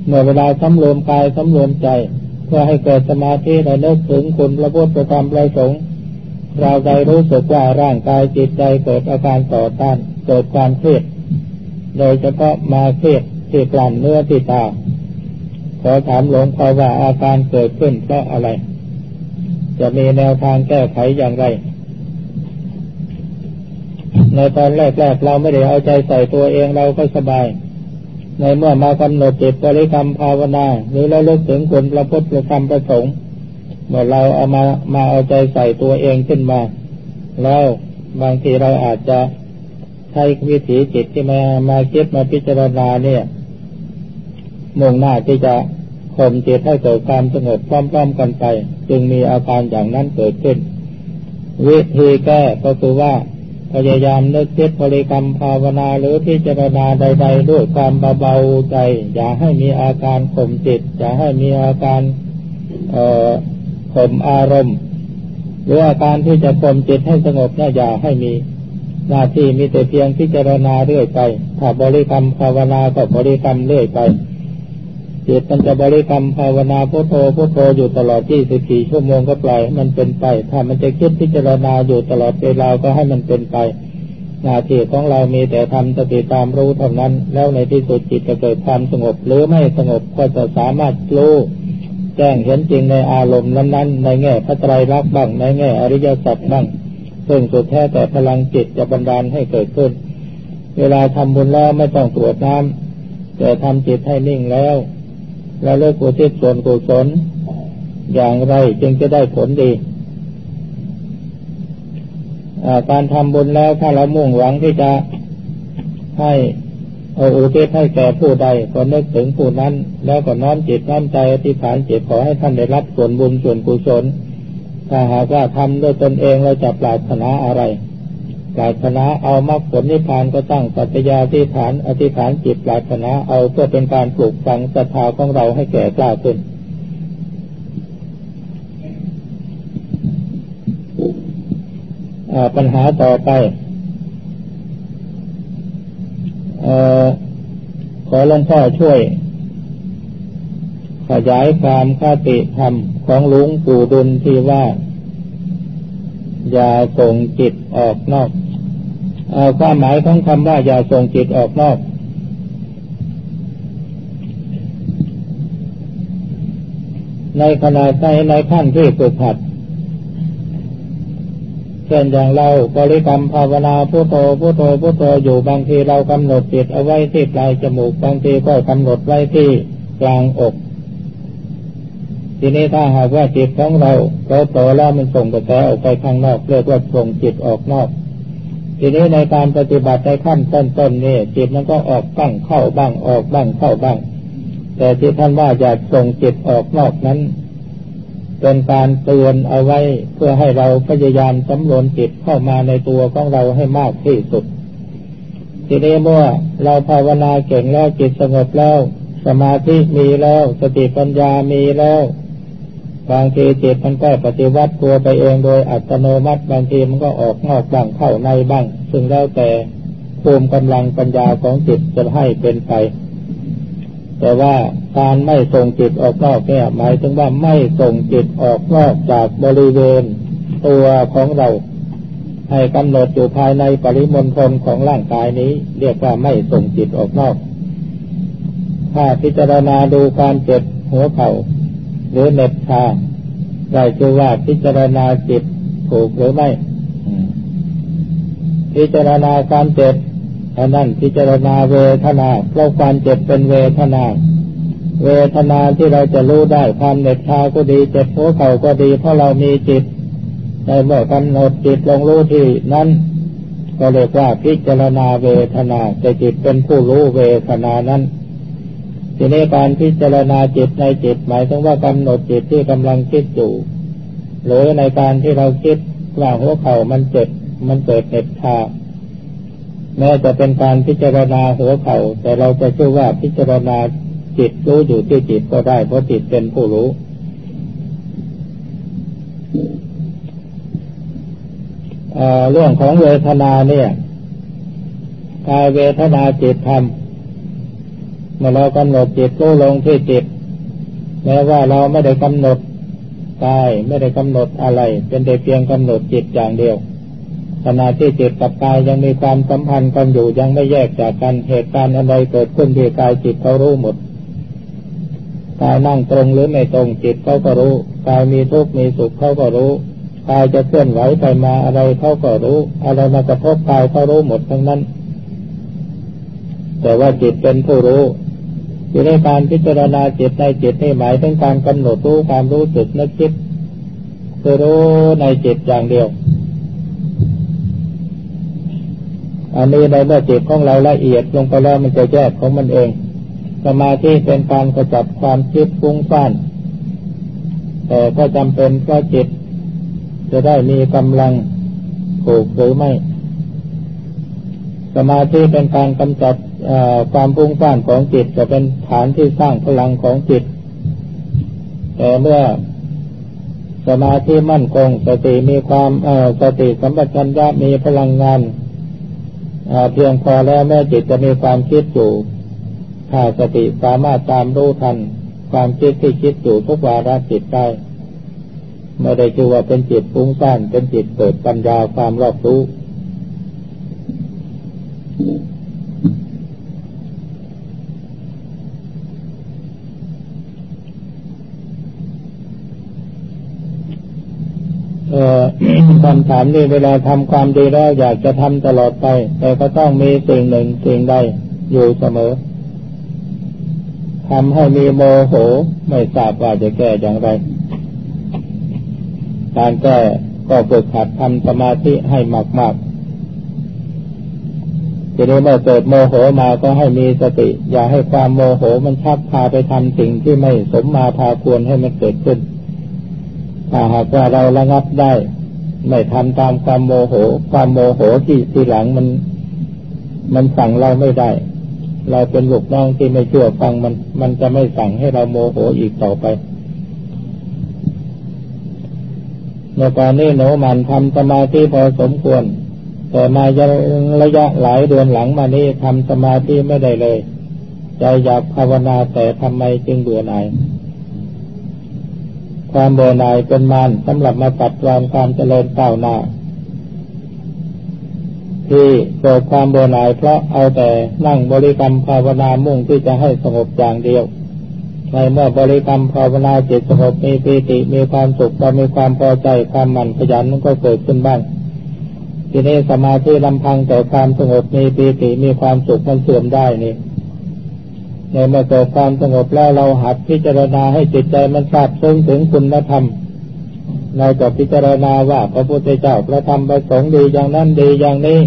เมื่อเวลาสำรวมกายสำรวมใจ เพื่อให้เกิดสมาธิและนึกถึงคุณพระพุทธธรรมประสงค์เราใจรู้สึกว่าร่างกายจิตใจเกิดอาการต่อต้านเกิดความเครียด โดยเฉพาะมาเครียดที่กลั่นเนื้อที่ตา อถามหลวงพ่อว่าอาการเกิดขึ้นเพราะอะไร จะมีแนวทางแก้ไขอย่างไร ในตอนแรกๆเราไม่ได้เอาใจใส่ตัวเองเราก็สบาย ในเมื่อมากำหนดจิตบริกรรมภาวนา หรือเราเลิกถึงคุณพระพุทธธรรมประสงค์เมื่อเราเอามามาเอาใจใส่ตัวเองขึ้นมา แล้วบางทีเราอาจจะใช้วิถีจิตที่มามาคิดมาพิจารณาเนี่ย มุ่งหน้าที่จะข่มจิตให้เกิดความสงบพร้อมๆกันไป จึงมีอาการอย่างนั้นเกิดขึ้น วิธีแก้ก็คือว่าพยายามนึกคิดบริกรรมภาวนาหรือพิจารณาใด ๆ ด้วยความเบาๆใจ อย่าให้มีอาการข่มจิต อย่าให้มีอาการข่มอารมณ์ หรืออาการที่จะข่มจิตให้สงบน่าอย่าให้มี หน้าที่มีแต่เพียงพิจารณาเรื่อยไป ถ้าบริกรรมภาวนาก็บริกรรมเรื่อยไป จิตมันจะบริกรรมภาวนาพุทโธพุทโธอยู่ตลอดที่สิบสี่ชั่วโมงก็ปล่อยมันเป็นไป ถ้ามันจะคิดพิจารณาอยู่ตลอดเวลาก็ให้มันเป็นไป หน้าที่ของเรามีแต่ทำสติตามรู้เท่านั้น แล้วในที่สุดจิตจะเกิดความสงบ หรือไม่สงบก็จะสามารถรู้แจ้งเห็นจริงในอารมณ์นั้นๆ ในแง่พระไตรลักษณ์บ้างในแง่อริยสัจบ้างซึ่งสุดแท้แต่พลังจิตจะบันดาลให้เกิดขึ้น เวลาทำบุญแล้วไม่ต้องตรวจน้ำแต่ทำจิตให้นิ่งแล้ว และเลิกกุศส่วนกุศลอย่างไรจึงจะได้ผลดีการทำบุญแล้วถ้าเรามุ่งหวังที่จะให้เอาอุทิศให้แก่ผู้ใดก็นึกถึงผู้นั้น แล้วก็น้อมจิตน้อมใจอธิษฐานจิตขอให้ท่านได้รับส่วนบุญส่วนกุศลถ้าหากว่าทำด้วยตนเองเราจะปรารถนาอะไร ปรารถนาเอามรรคผลนิพพานก็ตั้งปัจจยาที่ฐาน อธิฐานจิตปรารถนาเอาเพื่อเป็นการปลูกฝังศรัทธาของเราให้แก่กล้าขึ้นปัญหาต่อไปอขอหลวงพ่อช่วย ขยายความคติธรรมของหลวงปู่ดุลที่ว่า อย่าส่งจิตออกนอก ความหมายของคำว่าอย่าส่งจิตออกนอก ในขณะในในขั้นที่ฝึกหัดเช่นอย่างเราบริกรรมภาวนาพุทโธพุทโธพุทโธอยู่บางทีเรากำหนดจิตเอาไว้ที่ปลายจมูกบางทีก็กำหนดไว้ที่กลางอก ทีนี้ถ้าหากว่าจิตของเราเราโตแล้วมันส่งกระแสออกไปข้างนอกเรียกว่าส่งจิตออกนอก ทีนี้ในการปฏิบัติในขั้นต้นๆนี่จิตมันก็ออกบ้างเข้าบ้างออกบ้างเข้าบ้าง แต่ที่ท่านว่าอยากส่งจิตออกนอกนั้น เป็นการเตือนเอาไว้เพื่อให้เราพยายามสำรวมจิตเข้ามาในตัวของเราให้มากที่สุด ทีนี้เมื่อเราภาวนาเก่งแล้วจิตสงบแล้ว สมาธิมีแล้ว สติปัญญามีแล้ว บางทีจิตมันก็ปฏิวัติตัวไปเองโดยอัตโนมัติบางทีมันก็ออกนอกบ้างเข้าในบ้าง ซึ่งแล้วแต่ภูมิกำลังปัญญาของจิตจะให้เป็นไป แต่ว่าการไม่ส่งจิตออกนอกเนี่ยหมายถึงว่าไม่ส่งจิตออกนอกจากบริเวณตัวของเรา ให้กำหนดอยู่ภายในปริมณฑลของร่างกายนี้ เรียกว่าไม่ส่งจิตออกนอก ถ้าพิจารณาดูการเจ็บหัวเข่า หรือเน็บชาได้ชื่อว่าพิจารณาจิตถูกหรือไม่พิจารณาการเจ็บอันนั้นพิจารณาเวทนาเพราะความเจ็บเป็นเวทนา เวทนาที่เราจะรู้ได้ความเหน็ดชาก็ดีเจ็บหัวเข่าก็ดี เพราะเรามีจิตในเมื่อกำหนดจิตลงรู้ที่นั้นก็เรียกว่าพิจารณาเวทนาแต่จิตเป็นผู้รู้เวทนานั้น ทีนี้การพิจารณาจิตในจิตหมายถึงว่ากำหนดจิตที่กำลังคิดอยู่ หรือในการที่เราคิดว่าหัวเข่ามันเจ็บมันเกิดเหน็ดชาแม้จะเป็นการพิจารณาหัวเขา่าแต่เราจะชื่อว่าพิจารณาจิตรู้อยู่ที่จิตก็ได้เพราะจิตเป็นผู้รู้ เรื่องของเวทนาเนี่ยกายเวทนาจิตธรรม เมื่อเรากำหนดจิตรู้ลงที่จิตแม้ว่าเราไม่ได้กำหนดกายไม่ได้กำหนดอะไร เป็นแต่เพียงกำหนดจิตอย่างเดียวขณะที่จิตกับกายยังมีความสัมพันธ์กันอยู่ยังไม่แยกจากกันเหตุการณ์อะไรเกิดขึ้นที่กายจิตเขารู้หมดกายนั่งตรงหรือไม่ตรงจิตเขาก็รู้กายมีทุกข์มีสุขเขาก็รู้กายจะเคลื่อนไหวไปมาอะไรเขาก็รู้ อะไรมากระทบกายเขารู้หมดทั้งนั้น แต่ว่าจิตเป็นผู้รู้ อยู่ในการพิจารณาจิตในจิตนี่หมายถึงการกำหนดรู้ความรู้สึกนึกคิดคือรู้ในจิตอย่างเดียว อันนี้ในเมื่อจิตของเราละเอียดลงไปแล้วมันจะแยกของมันเอง สมาธิเป็นการกระจัดความคิดฟุ้งซ่านแต่ก็จำเป็นเพราะจิต จะได้มีกำลังถูกหรือไม่ สมาธิเป็นการกำจัด ความฟุ้งซ่านของจิตจะเป็นฐานที่สร้างพลังของจิต แต่เมื่อสมาธิมั่นคงสติมีความสติสัมปชัญญะมีพลังงานเพียงพอแล้วแม่จิตจะมีความคิดอยู่ ถ้าสติสามารถตามรู้ทัน ความคิดที่คิดอยู่ทุกวาระจิตได้ไม่ได้ชื่อว่าเป็นจิตฟุ้งซ่านเป็นจิตเกิดปัญญาความรอบรู้ คำถามนี้เวลาทำความดีแล้วอยากจะทำตลอดไป แต่ก็ต้องมีสิ่งหนึ่งสิ่งใดอยู่เสมอทำให้มีโมโหไม่ทราบว่าจะแก้อย่างไร การแก้ก็ฝึกหัดทำสมาธิให้มากๆทีนี้เมื่อเกิดโมโหมาก็ให้มีสติ อย่าให้ความโมโหมันชักพาไปทำสิ่งที่ไม่สมมาพาควรให้มันเกิดขึ้น ถ้าหากว่าเราระงับได้ ไม่ทำตามความโมโห ความโมโหที่ทีหลังมัน มันสั่งเราไม่ได้ เราเป็นลูกน้องที่ไม่เชื่อฟังมัน มันจะไม่สั่งให้เราโมโหอีกต่อไปในตอก่อนนี้หนูมันทำสมาธิพอสมควร แต่มาระยะหลายเดือนหลังมานี้ทำสมาธิไม่ได้เลย ใจอยากภาวนาแต่ทำไมจึงเบื่อหน่าย ความเบื่อหน่ายเป็นมารสำหรับมาตัดรอนความเจริญก้าวหน้าที่เกิดความเบื่อหน่ายเพราะเอาแต่นั่งบริกรรมภาวนามุ่งที่จะให้สงบอย่างเดียวในเมื่อบริกรรมภาวนาจิตสงบมีปีติมีความสุขก็มีความพอใจความหมั่นขยันนั้นก็เกิดขึ้นบ้างทีนี้สมาธิลำพังแต่ความสงบมีปีติมีความสุขมันเสื่อมได้นี่ ในเมื่อเกิดความสงบแล้วเราหัดพิจารณาให้จิตใจมันทราบซึ้งถึงคุณธรรมเราจะพิจารณาว่าพระพุทธเจ้าพระธรรมประสงค์ดีอย่างนั้นดีอย่างนี้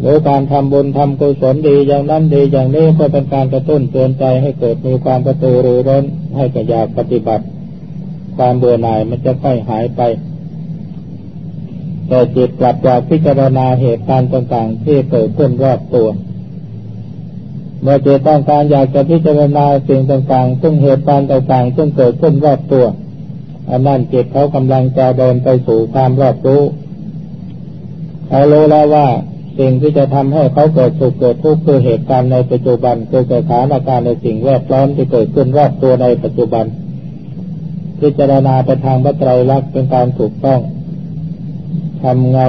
หรือการทำบุญทำกุศลดีอย่างนั้นดีอย่างนี้เพื่อเป็นการกระตุ้นเตือนใจให้เกิดมีความกระตือรือร้นให้กระยากปฏิบัติ ความเบื่อหน่ายมันจะค่อยหายไปแต่จิตกลับจากพิจารณาเหตุการณ์ต่างๆ ที่เกิดขึ้นรอบตัว เมื่อจิตต้องการอยากจะพิจารณาสิ่งต่างๆซึ่งเหตุการณ์ต่างๆซึ่งเกิดขึ้นรอบตัวอันนั้นจิตเขากำลังจะเดินไปสู่ความรอบรู้เขารู้แล้วว่าสิ่งที่จะทำให้เขาเกิดสุขเกิดทุกข์คือเหตุการณ์ในปัจจุบันคือสถานการณ์ในสิ่งแวดล้อมที่เกิดขึ้นรอบตัวในปัจจุบัน พิจารณาไปทางวัตไตรลักษณ์เป็นการถูกต้องทำไง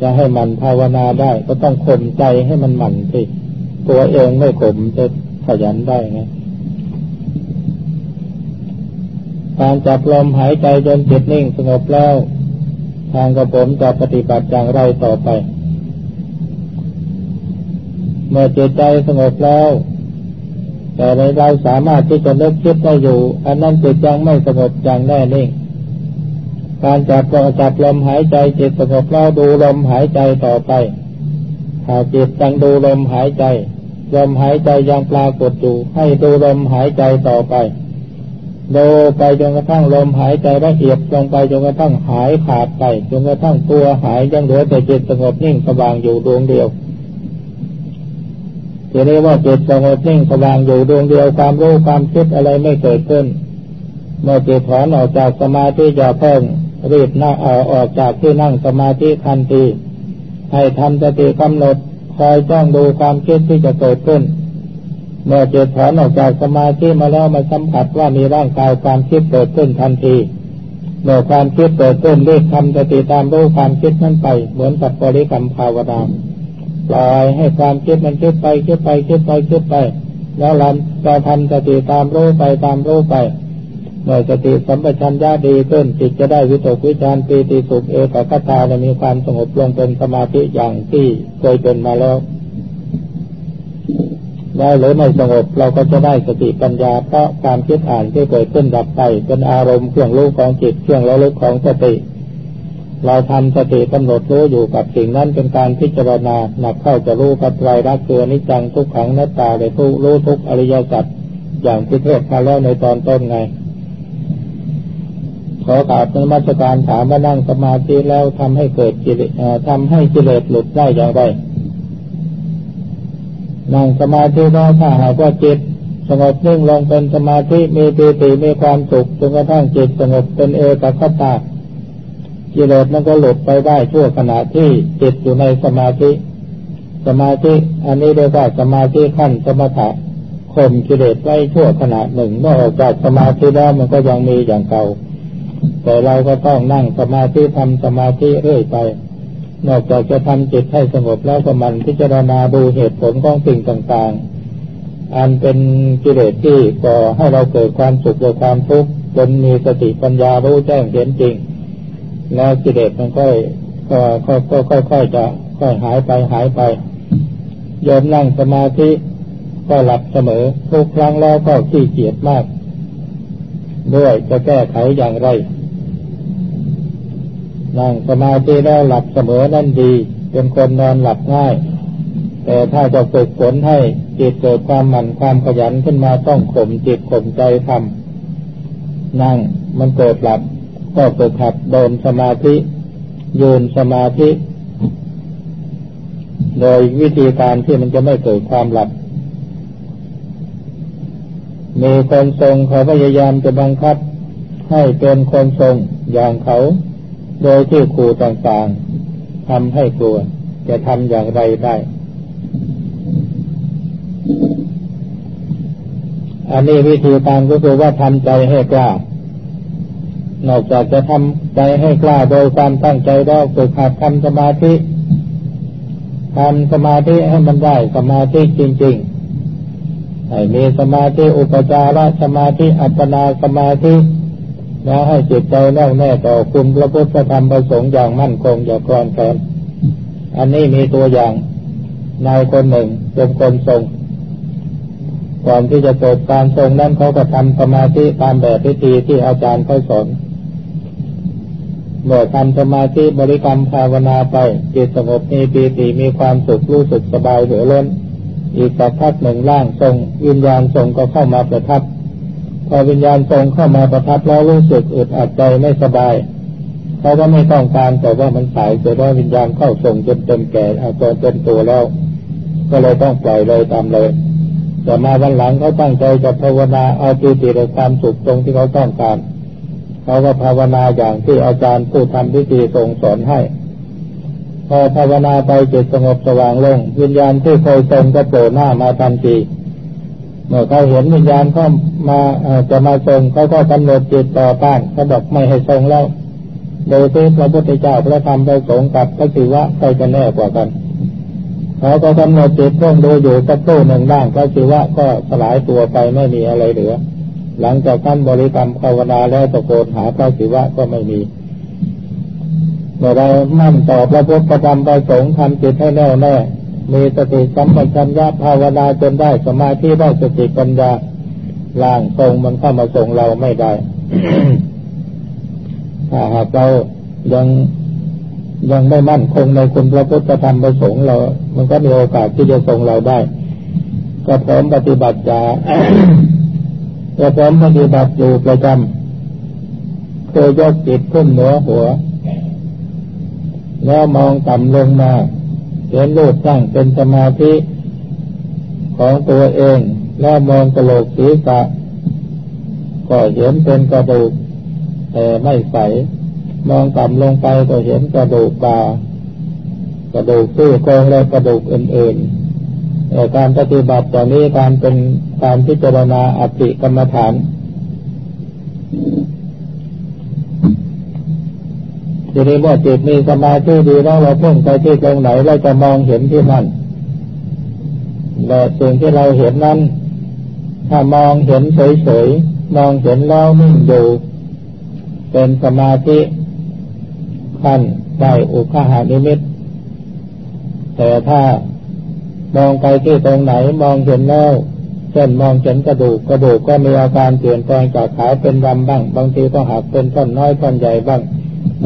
จะให้มันภาวนาได้ ก็ต้องข่มใจให้มันหมั่นสิ ตัวเองไม่ข่มจะขยันได้ไงการจับลมหายใจจนจิตนิ่งสงบแล้ว ทางกระผมจะปฏิบัติอย่างไรต่อไป เมื่อจิตใจสงบแล้ว แต่ในเราสามารถที่จะเลิกคิดได้อยู่ อันนั้นจิตยังไม่สงบอย่างแน่นิ่งการจับลมจับลมหายใจจิตสงบแล้วดูลมหายใจต่อไป ถ้าจิตยังดูลมหายใจ ลมหายใจยังปรากฏอยู่ ให้ดูลมหายใจต่อไป ดูไปจนกระทั่งลมหายใจละเอียดลงไปจนกระทั่งหายขาดไปจนกระทั่งตัวหายยังเหลือแต่จิตสงบนิ่งสว่างอยู่ดวงเดียวจะเรียกว่าจิตสงบนิ่งสว่างอยู่ดวงเดียวความรู้ความคิดอะไรไม่เกิดขึ้น เมื่อจิตถอนออกจากสมาธิจะเพิ่งรีบนั่งออกจากที่นั่งสมาธิทันทีให้ทำสติกำหนด คอยจ้องดูความคิดที่จะเกิดขึ้น เมื่อจิตถอนออกจากสมาธิมาแล้วมาสัมผัสว่ามีร่างกายความคิดเกิดขึ้นทันที เมื่อความคิดเกิดขึ้นรีบทำสติตามรู้ความคิดนั้นไป เหมือนกับบริกรรมภาวนาปล่อยให้ความคิดมันคิดไปคิดไปคิดไปคิดไป แล้วเราจะทำสติตามรู้ไปตามรู้ไป เมื่อสติสัมปชัญญะดีขึ้นจิตจะได้วิตกวิจารปีติสุขเอกคตาและมีความสงบลงเป็นสมาธิอย่างที่เคยเป็นมาแล้วได้หรือไม่สงบเราก็จะได้สติปัญญาเพราะการคิดอ่านที่เกิดขึ้นดับไป เป็นอารมณ์เครื่องรู้ของจิตเครื่องระลึกของสติ เราทำสติกำหนดรู้อยู่กับสิ่งนั้นเป็นการพิจารณาหนักเข้าจะรู้กับไตรลักษณ์ตัวนิจังทุกขังนัตตาเลยทุกรู้ทุกอริยสัจอย่างที่เทศมาแล้วในตอนต้นไง ขอกราบนมัสการถามว่านั่งสมาธิแล้วทำให้เกิดกิเลสทำให้กิเลสหลุดได้อย่างไร นั่งสมาธิแล้วถ้าหากว่าจิตสงบนิ่งลงเป็นสมาธิมีปีติมีความสุขจนกระทั่งจิตสงบเป็นเอกคตากิเลสมันก็หลุดไปได้ชั่วขณะที่จิตอยู่ในสมาธิ สมาธิ อันนี้เรียกว่าสมาธิขั้นสมถะข่มกิเลสไว้ชั่วขณะหนึ่งเมื่อออกจากสมาธิแล้วมันก็ยังมีอย่างเก่า แต่เราก็ต้องนั่งสมาธิทำสมาธิเรื่อยไป นอกจากจะทำจิตให้สงบแล้วก็มันพิจารณาดูเหตุผลของสิ่งต่างๆ อันเป็นกิเลสที่ก่อให้เราเกิดความสุขหรือความทุกข์จนมีสติปัญญารู้แจ้งเห็นจริง แล้วกิเลสมันก็ก็ก็ค่อยๆจะค่อยหายไปหายไปยอมนั่งสมาธิก็หลับเสมอทุกครั้งแล้วก็ขี้เกียจมาก ด้วยจะแก้ไขอย่างไร นั่งสมาธิแล้วหลับเสมอนั่นดี เป็นคนนอนหลับง่าย แต่ถ้าจะฝึกฝนให้จิตเกิดความหมั่นความขยันขึ้นมาต้องข่มจิตข่มใจทำนั่งมันเกิดหลับ ก็ฝึกหัดเดินสมาธิยืนสมาธิ โดยวิธีการที่มันจะไม่เกิดความหลับ มีคนทรงเขาพยายามจะบังคับ ให้เป็นคนทรงอย่างเขา โดยที่ครูต่างๆทำให้กลัว จะทำอย่างไรได้ อันนี้วิธีการก็คือว่าทำใจให้กล้านอกจากจะทำใจให้กล้าโดยความตั้งใจแล้วฝึกหัดทำสมาธิทำสมาธิให้มันได้สมาธิจริง ๆ ให้มีสมาธิอุปจารสมาธิอัปปนาสมาธิแล้วให้จิตใจแน่วแน่ต่อคุณพระพุทธธรรมประสงค์อย่างมั่นคงอย่าคลอนแคลนอันนี้มีตัวอย่างนายคนหนึ่งเป็นคนทรง ก่อนที่จะจบการทรงนั้นเขาก็ทำสมาธิตามแบบพิธีที่อาจารย์เขาสอนเมื่อทำสมาธิบริกรรมภาวนาไปจิตสงบมีปีติมีความสุขรู้สึกสบายเหลือล้น อีกสักพักหนึ่งร่างทรง วิญญาณทรงก็เข้ามาประทับ พอวิญญาณทรงเข้ามาประทับแล้วรู้สึกอึดอัดใจไม่สบายเขาก็ไม่ต้องการแต่ว่ามันสายเสียแล้ววิญญาณเข้าทรงจนเต็มแก่อาตัวเต็มตัวแล้ว ก็เลยต้องปล่อยเลยตามเลยแต่มาวันหลังเขาตั้งใจจะภาวนาเอาปีติในความสุขตรงที่เขาต้องการเขาก็ภาวนาอย่างที่อาจารย์ผู้ทำพิธีทรงสอนให้ พอภาวนาไปจิตสงบสว่างลงวิญญาณที่เคยทรงก็โผล่หน้ามาทันทีเมื่อเขาเห็นวิญญาณเขามาจะมาทรงเขาก็กำหนดจิตต่อต้านเขาบอกไม่ให้ทรงแล้ว โดยที่พระพุทธเจ้าพระธรรมพระสงฆ์กับพระศิวะใครจะแน่กว่ากันเขาก็กำหนดจิตต้องดูอยู่สักครู่หนึ่งด้านพระศิวะก็สลายตัวไปไม่มีอะไรเหลือ หลังจากท่านบริกรรมภาวนาแล้วตะโกนหาพระศิวะก็ไม่มี เมื่อเรามั่นต่อพระพุทธธรรมประสงค์ทำจิตให้แน่วแน่ มีสติสัมปชัญญะภาวนาจนได้สมาธิได้สติปัญญาล่างทรงมันเข้ามาทรงเราไม่ได้ ถ้าหากเรายังยังไม่มั่นคงในคุณพระพุทธธรรมประสงค์เรา มันก็มีโอกาสที่จะทรงเราได้ ก็พร้อมปฏิบัติจาก็พร้อมปฏิบัติอยู่ประจำเคยยกจิตขึ้นเหนือหัว แล้วมองต่ำลงมาเห็นรูปตั้งเป็นสมาธิของตัวเอง แล้วมองกระโหลกศีรษะก็เห็นเป็นกระดูกแต่ไม่ใส มองต่ำลงไปก็เห็นกระดูกปลากระดูกซี่โครงและกระดูกอื่นๆการปฏิบัติต่อนี้การเป็นการพิจารณาอติกรรมฐาน ทีนี้เมื่อจิตมีสมาธิดีแล้วเราพุ่งไปที่ตรงไหนเราจะมองเห็นที่นั่นและสิ่งที่เราเห็นนั้น ถ้ามองเห็นเฉยๆมองเห็นแล้วนิ่งอยู่เป็นสมาธิขั้นได้อุคหานิมิต แต่ถ้ามองไปที่ตรงไหนมองเห็นแล้วเช่นมองเห็นกระดูกกระดูกก็มีอาการเปลี่ยนแปลงจากขาวเป็นดำบ้าง บางทีก็หักเป็นท่อนน้อยท่อนใหญ่บ้าง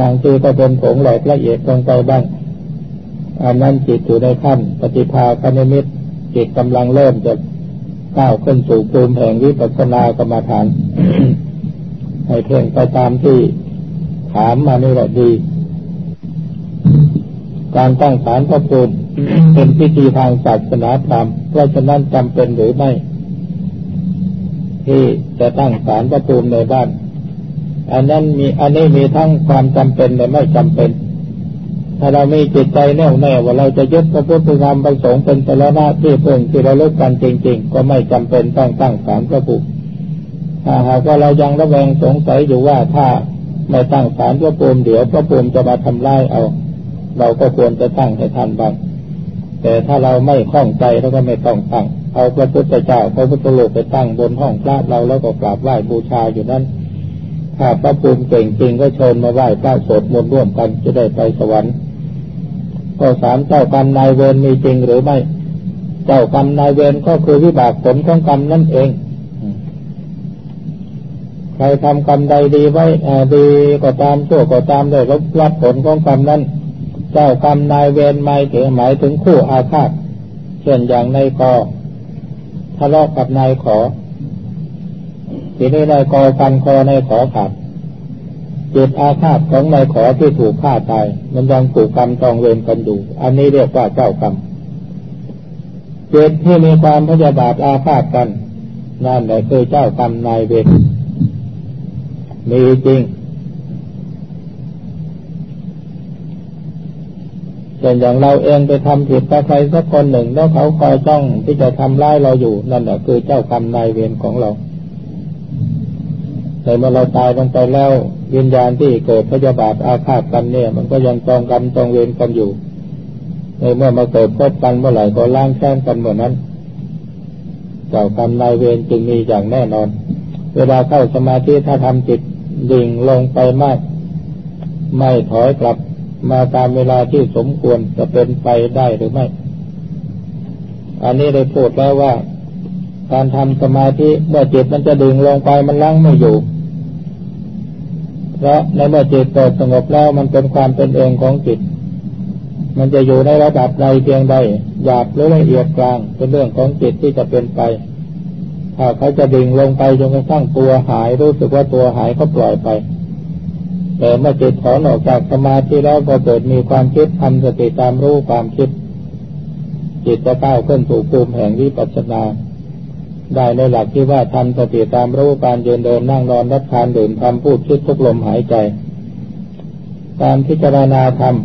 บางทีก็เป็นผงแหลกละเอียดลงไปบ้างอันนั้นจิตอยู่ในขั้นปฏิภาคณิมิตจิตกำลังเริ่มจะก้าวขึ้นสู่ภูมิแห่งวิปัสสนากรรมฐานให้เพ่งไปตามที่ถามมานี่แหละดี การตั้งศาลพระภูมิเป็นพิธีทางศาสนาธรรมเพราะฉะนั้นจำเป็นหรือไม่ ที่จะตั้งศาลพระภูมิในบ้าน อันนั้นมีอันนี้มีทั้งความจำเป็นและไม่จำเป็น ถ้าเรามีจิตใจแน่วแน่ว่าเราจะยึดพระพุทธธรรมประสงค์เป็นสาระที่เพื่งที่เราเลิกกันจริง ๆ ก็ไม่จำเป็นต้องตั้งศาลพระภูมิถ้าหากว่าเรายังระแวงสงสัยอยู่ว่าถ้าไม่ตั้งศาลพระภูมิเดี๋ยวพระภูมิจะมาทำลายเอา เราก็ควรจะตั้งให้ทันบ้างแต่ถ้าเราไม่คล่องใจเราก็ไม่ต้องตั้งเอาพระพุทธเจ้าพระพุทธโลกไปตั้งบนห้องพระเราแล้วก็กราบไหว้บูชาอยู่นั้น ถ้าพระภูมิเก่งจริงก็เชิญมาไหว้พระสวดมนต์ร่วมกันจะได้ไปสวรรค์ก็สามเจ้ากรรมนายเวรมีจริงหรือไม่ เจ้ากรรมนายเวรก็คือวิบากผลของกรรมนั่นเอง ใครทำกรรมใดดีไว้ดีก็ตามชั่วก็ตามได้รับรับผลของกรรมนั้น เจ้ากรรมนายเวรหมายถึงหมายถึงคู่อาฆาตเช่นอย่างในกอทะเลาะกับนายขอ ทีนี้นายกอฟันคอนายขอขาดจิตอาฆาตของนายขอที่ถูกฆ่าตาย มันยังถูกกรรมจองเวรกันอยู่ อันนี้เรียกว่าเจ้ากรรมจิตที่มีความพยาบาทอาฆาตกัน นั่นแหละคือเจ้ากรรมนายเวรมีจริงเช่นอย่างเราเองไปทำผิดกับใครสักคนหนึ่งแล้วเขาคอยจ้องที่จะทำร้ายเราอยู่ นั่นแหละคือเจ้ากรรมนายเวรของเรา แต่เมื่อเราตายลงไปแล้ววิญญาณที่เกิดพยาบาทอาฆาตกันเนี่ย มันก็ยังจองกรรมจองเวรกันอยู่ในเมื่อมาเกิดพบกันเมื่อไหร่ก็ล้างแค้นกันเมื่อนั้นเจ้ากรรมนายเวรจึงมีอย่างแน่นอน เวลาเข้าสมาธิถ้าทำจิตดิ่งลงไปมาก ไม่ถอยกลับมาตามเวลาที่สมควรจะเป็นไปได้หรือไม่ อันนี้ได้พูดแล้วว่า การทำสมาธิเมื่อจิตมันจะดึงลงไปมันลังไม่อยู่ เพราะในเมื่อจิตเกิดสงบแล้วมันเป็นความเป็นเองของจิต มันจะอยู่ในระดับใดเพียงใดหยาบหรือละเอียดกลางเป็นเรื่องของจิตที่จะเป็นไป ถ้าเขาจะดึงลงไปจนกระทั่งตัวหายรู้สึกว่าตัวหายก็ปล่อยไป แต่เมื่อจิตถอนออกจากสมาธิแล้วก็เกิดมีความคิดทำสติตามรู้ความคิด จิตจะก้าวขึ้นสู่ภูมิแห่งวิปัสสนา ได้ในหลักที่ว่าทำสติตามรู้การยืนเดินนั่งนอนรับทานดื่มทำพูดคิดทุกลมหายใจ การพิจารณาธรรม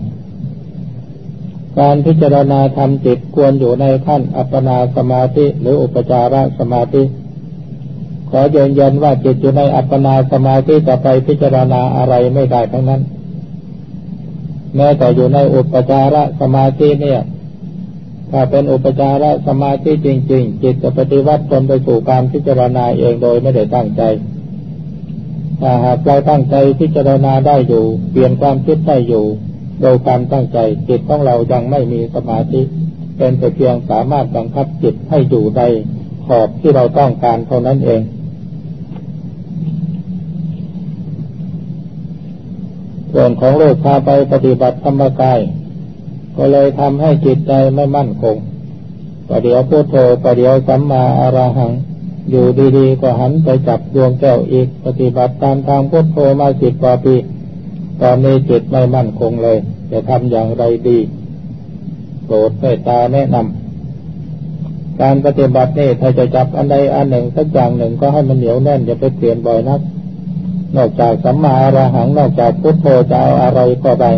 การพิจารณาธรรมจิตควรอยู่ในขั้นอัปปนาสมาธิหรืออุปจารสมาธิ ขอยืนยันว่าจิตอยู่ในอัปปนาสมาธิจะไปพิจารณาอะไรไม่ได้ทั้งนั้น แม้แต่อยู่ในอุปจารสมาธิเนี่ย ถ้าเป็นอุปจารสมาธิจริง ๆ จิตจะปฏิวัติตนไปสู่การพิจารณาเองโดยไม่ได้ตั้งใจถ้าหากเราตั้งใจพิจารณาได้อยู่ เปลี่ยนความคิดได้อยู่ โดยความตั้งใจจิตของเรายังไม่มีสมาธิ เป็นแต่เพียงสามารถบังคับจิตให้อยู่ในขอบที่เราต้องการเท่านั้นเองส่วนของโลกพาไปปฏิบัติธรรมกาย ก็เลยทำให้จิตใจไม่มั่นคงประเดี๋ยวพุทโธประเดี๋ยวสัมมาอรหัง อยู่ดีๆ ก็หันไปจับดวงแก้วอีก ปฏิบัติตามทางพุทโธมาสิบกว่าปี ตอนนี้จิตไม่มั่นคงเลย จะทำอย่างไรดีโปรดเมตตาแนะนำการปฏิบัตินี่ถ้าจะจับอันใดอันหนึ่งสักอย่างหนึ่งก็ให้มันเหนียวแน่นอย่าไปเปลี่ยนบ่อยนัก นอกจากสัมมาอรหัง นอกจากพุทโธจะเอาอะไรก็ได้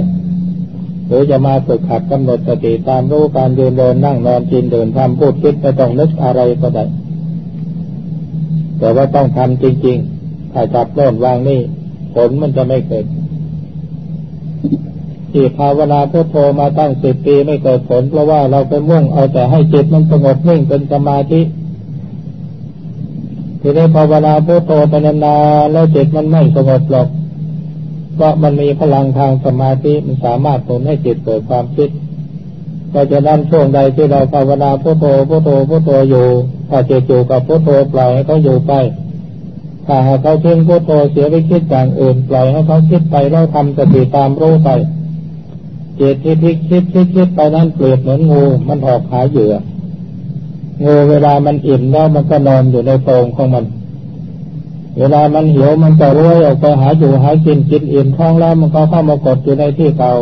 หรือจะมาฝึกขัดกำหนดสติตามรู้การยืนเดินนั่งนอนกินเดินทำพูดคิดไม่ต้องนึกอะไรก็ได้ แต่ว่าต้องทำจริง ๆ ถ้าจับโน่นวางนี่ผลมันจะไม่เกิดที่ภาวนาพุทโธมาตั้งสิบปีไม่เกิดผล เพราะว่าเราไปมุ่งเอาแต่ให้จิตมันสงบนิ่งเป็นสมาธิทีนี้ภาวนาพุทโธไปนานๆแล้วจิตมันไม่สงบหรอก เพราะมันมีพลังทางสมาธิมันสามารถผลให้จิตเกิดความคิดเพราะนั้นช่วงใดที่เราภาวนาพุทโธพุทโธพุทโธอยู่ถ้าจิตอยู่กับพุทโธปล่อยให้เขาอยู่ไปถ้าหากเขาทิ้งพุทโธเสียไปคิดอย่างอื่น ปล่อยให้เขาคิดไปแล้วทำสติตามรู้ไปจิตที่พิกคิดคิดคิดไปนั้นเปรียบเหมือนงู มันออกหาเหยื่องูเวลามันอิ่มแล้วมันก็นอนอยู่ในโพรงของมัน เวลามันหิวมันจะรวยออกไปหาอยู่หากินกินอิ่มท้องแล้วมันก็เข้ามากดอยู่ในที่เก่า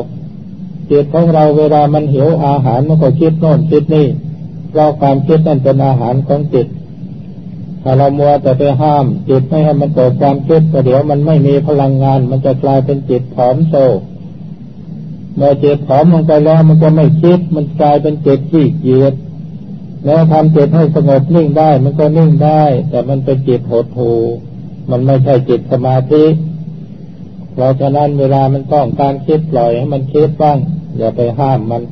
จิตของเราเวลามันหิวอาหารมันก็คิดโน่นคิดนี่เพราะความคิดนั่นเป็นอาหารของจิตถ้าเรามัวแต่ไปห้ามจิตไม่ให้มันเกิดความคิดแต่เดี๋ยวมันไม่มีพลังงาน มันจะกลายเป็นจิตผอมโซเมื่อจิตผอมลงไปแล้วมันก็ไม่คิด มันกลายเป็นจิตที่เกียดแล้วทำจิตให้สงบนิ่งได้ มันก็นิ่งได้ แต่มันเป็นจิตหดหู มันไม่ใช่จิตสมาธิเพราะฉะนั้นเวลามันต้องการคิดปล่อยให้มันคิดบ้าง อย่าไปห้ามมัน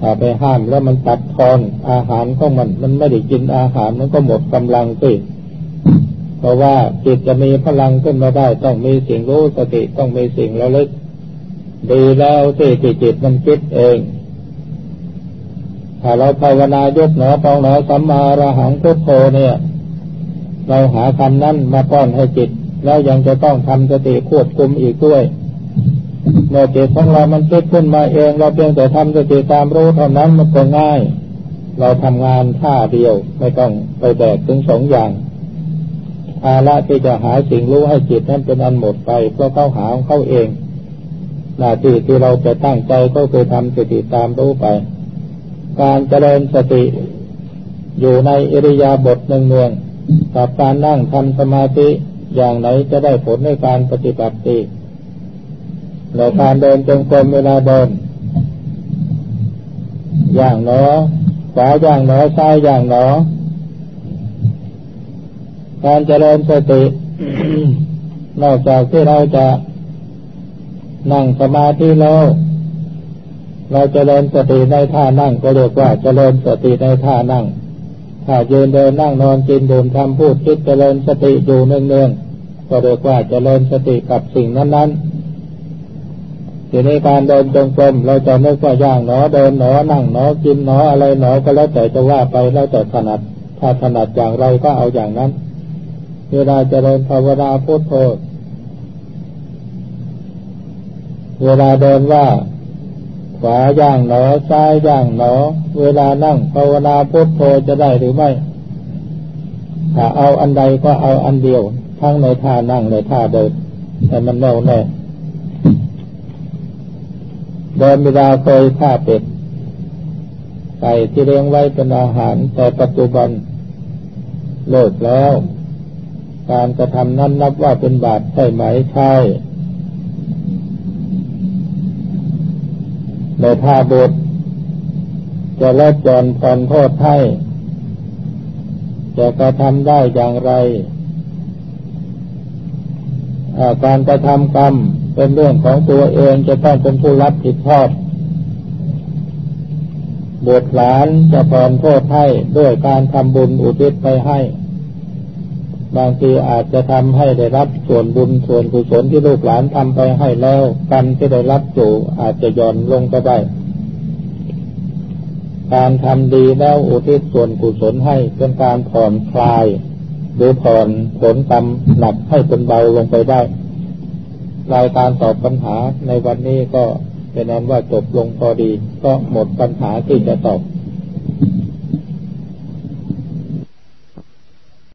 ถ้าไปห้ามแล้วมันตัดทอนอาหารของมัน มันไม่ได้กินอาหารมันก็หมดกำลังสิเพราะว่าจิตจะมีพลังขึ้นมาได้ ต้องมีสิ่งรู้สติต้องมีสิ่งระลึกดีแล้วที่จิตมันคิดเอง ถ้าเราภาวนายกหนอปองหนอสัมมาระหังพุทโธเนี่ย เราหาคำนั้นมาป้อนให้จิต แล้วยังจะต้องทำสติควบคุมอีกด้วย เมื่อจิตของเรามันคิดขึ้นมาเอง เราเพียงแต่ทำสติตามรู้เท่านั้นมันก็ง่าย เราทำงานท่าเดียวไม่ต้องไปแบกถึงสองอย่างอาละที่จะหาสิ่งรู้ให้จิตนั้นเป็นอันหมดไปเพราะเขาหาของเขาเอง หน้าที่ที่เราจะตั้งใจก็คือทำสติตามรู้ไป การเจริญสติอยู่ในอิริยาบถหนึ่งเมือง กับการนั่งทำสมาธิอย่างไหนจะได้ผลในการปฏิบัติดีแล้วการเดินจงกรมเวลาเดิน อย่างหนอขวาอย่างหนอซ้ายอย่างหนอ การเจริญสติ นอกจากที่เราจะนั่งสมาธิแล้วเราจเจริญสติในท่านั่งก็เรียกว่าจเจริญสติในท่านั่ง ถ้ายืนเดินนั่งนอนกินดื่มทำพูดคิดเจริญสติอยู่เนืองๆก็เรียกว่าเจริญสติกับสิ่งนั้นๆทีนี้การเดินจงกรมเราจะนึกว่าย่างหนอเดินหนอนั่งหนอกินหนออะไรหนอก็แล้วแต่จะว่าไปแล้วแต่ถนัด ถ้าถนัดอย่างไรก็เอาอย่างนั้นเวลาเจริญภาวนาพุทโธเวลาเดินว่า ขวาย่างหนอ ซ้ายย่างหนอ เวลานั่งภาวนาพุทโธจะได้หรือไม่ ถ้าเอาอันใดก็เอาอันเดียว ทั้งในท่านั่งในท่าเดินแต่มันแน่วแน่เดินเวลาเคยฆ่าเป็ดไก่ที่เลี้ยงไว้เป็นอาหาร แต่ปัจจุบันเลิกแล้ว การกระทำนั้นนับว่าเป็นบาปใช่ไหมใช่ ในทาบุตรจะลดจอนผ่อนโทษให้จะกระทำได้อย่างไร การกระทำกรรมเป็นเรื่องของตัวเองจะต้องเป็นผู้รับผิดชอบบุตรหลานจะผ่อนโทษให้ด้วยการทำบุญอุทิศไปให้ บางทีอาจจะทำให้ได้รับส่วนบุญส่วนกุศลที่ลูกหลานทำไปให้แล้วกันที่ได้รับอยู่อาจจะย่อนลงก็ได้การทำดีแล้วอุทิศส่วนกุศลให้เป็นการผ่อนคลาย หรือผ่อนผลกรรมหนักให้เป็นเบาลงไปได้ รายการตอบปัญหาในวันนี้ก็เป็นนั้นว่าจบลงพอดี ก็หมดปัญหาที่จะตอบ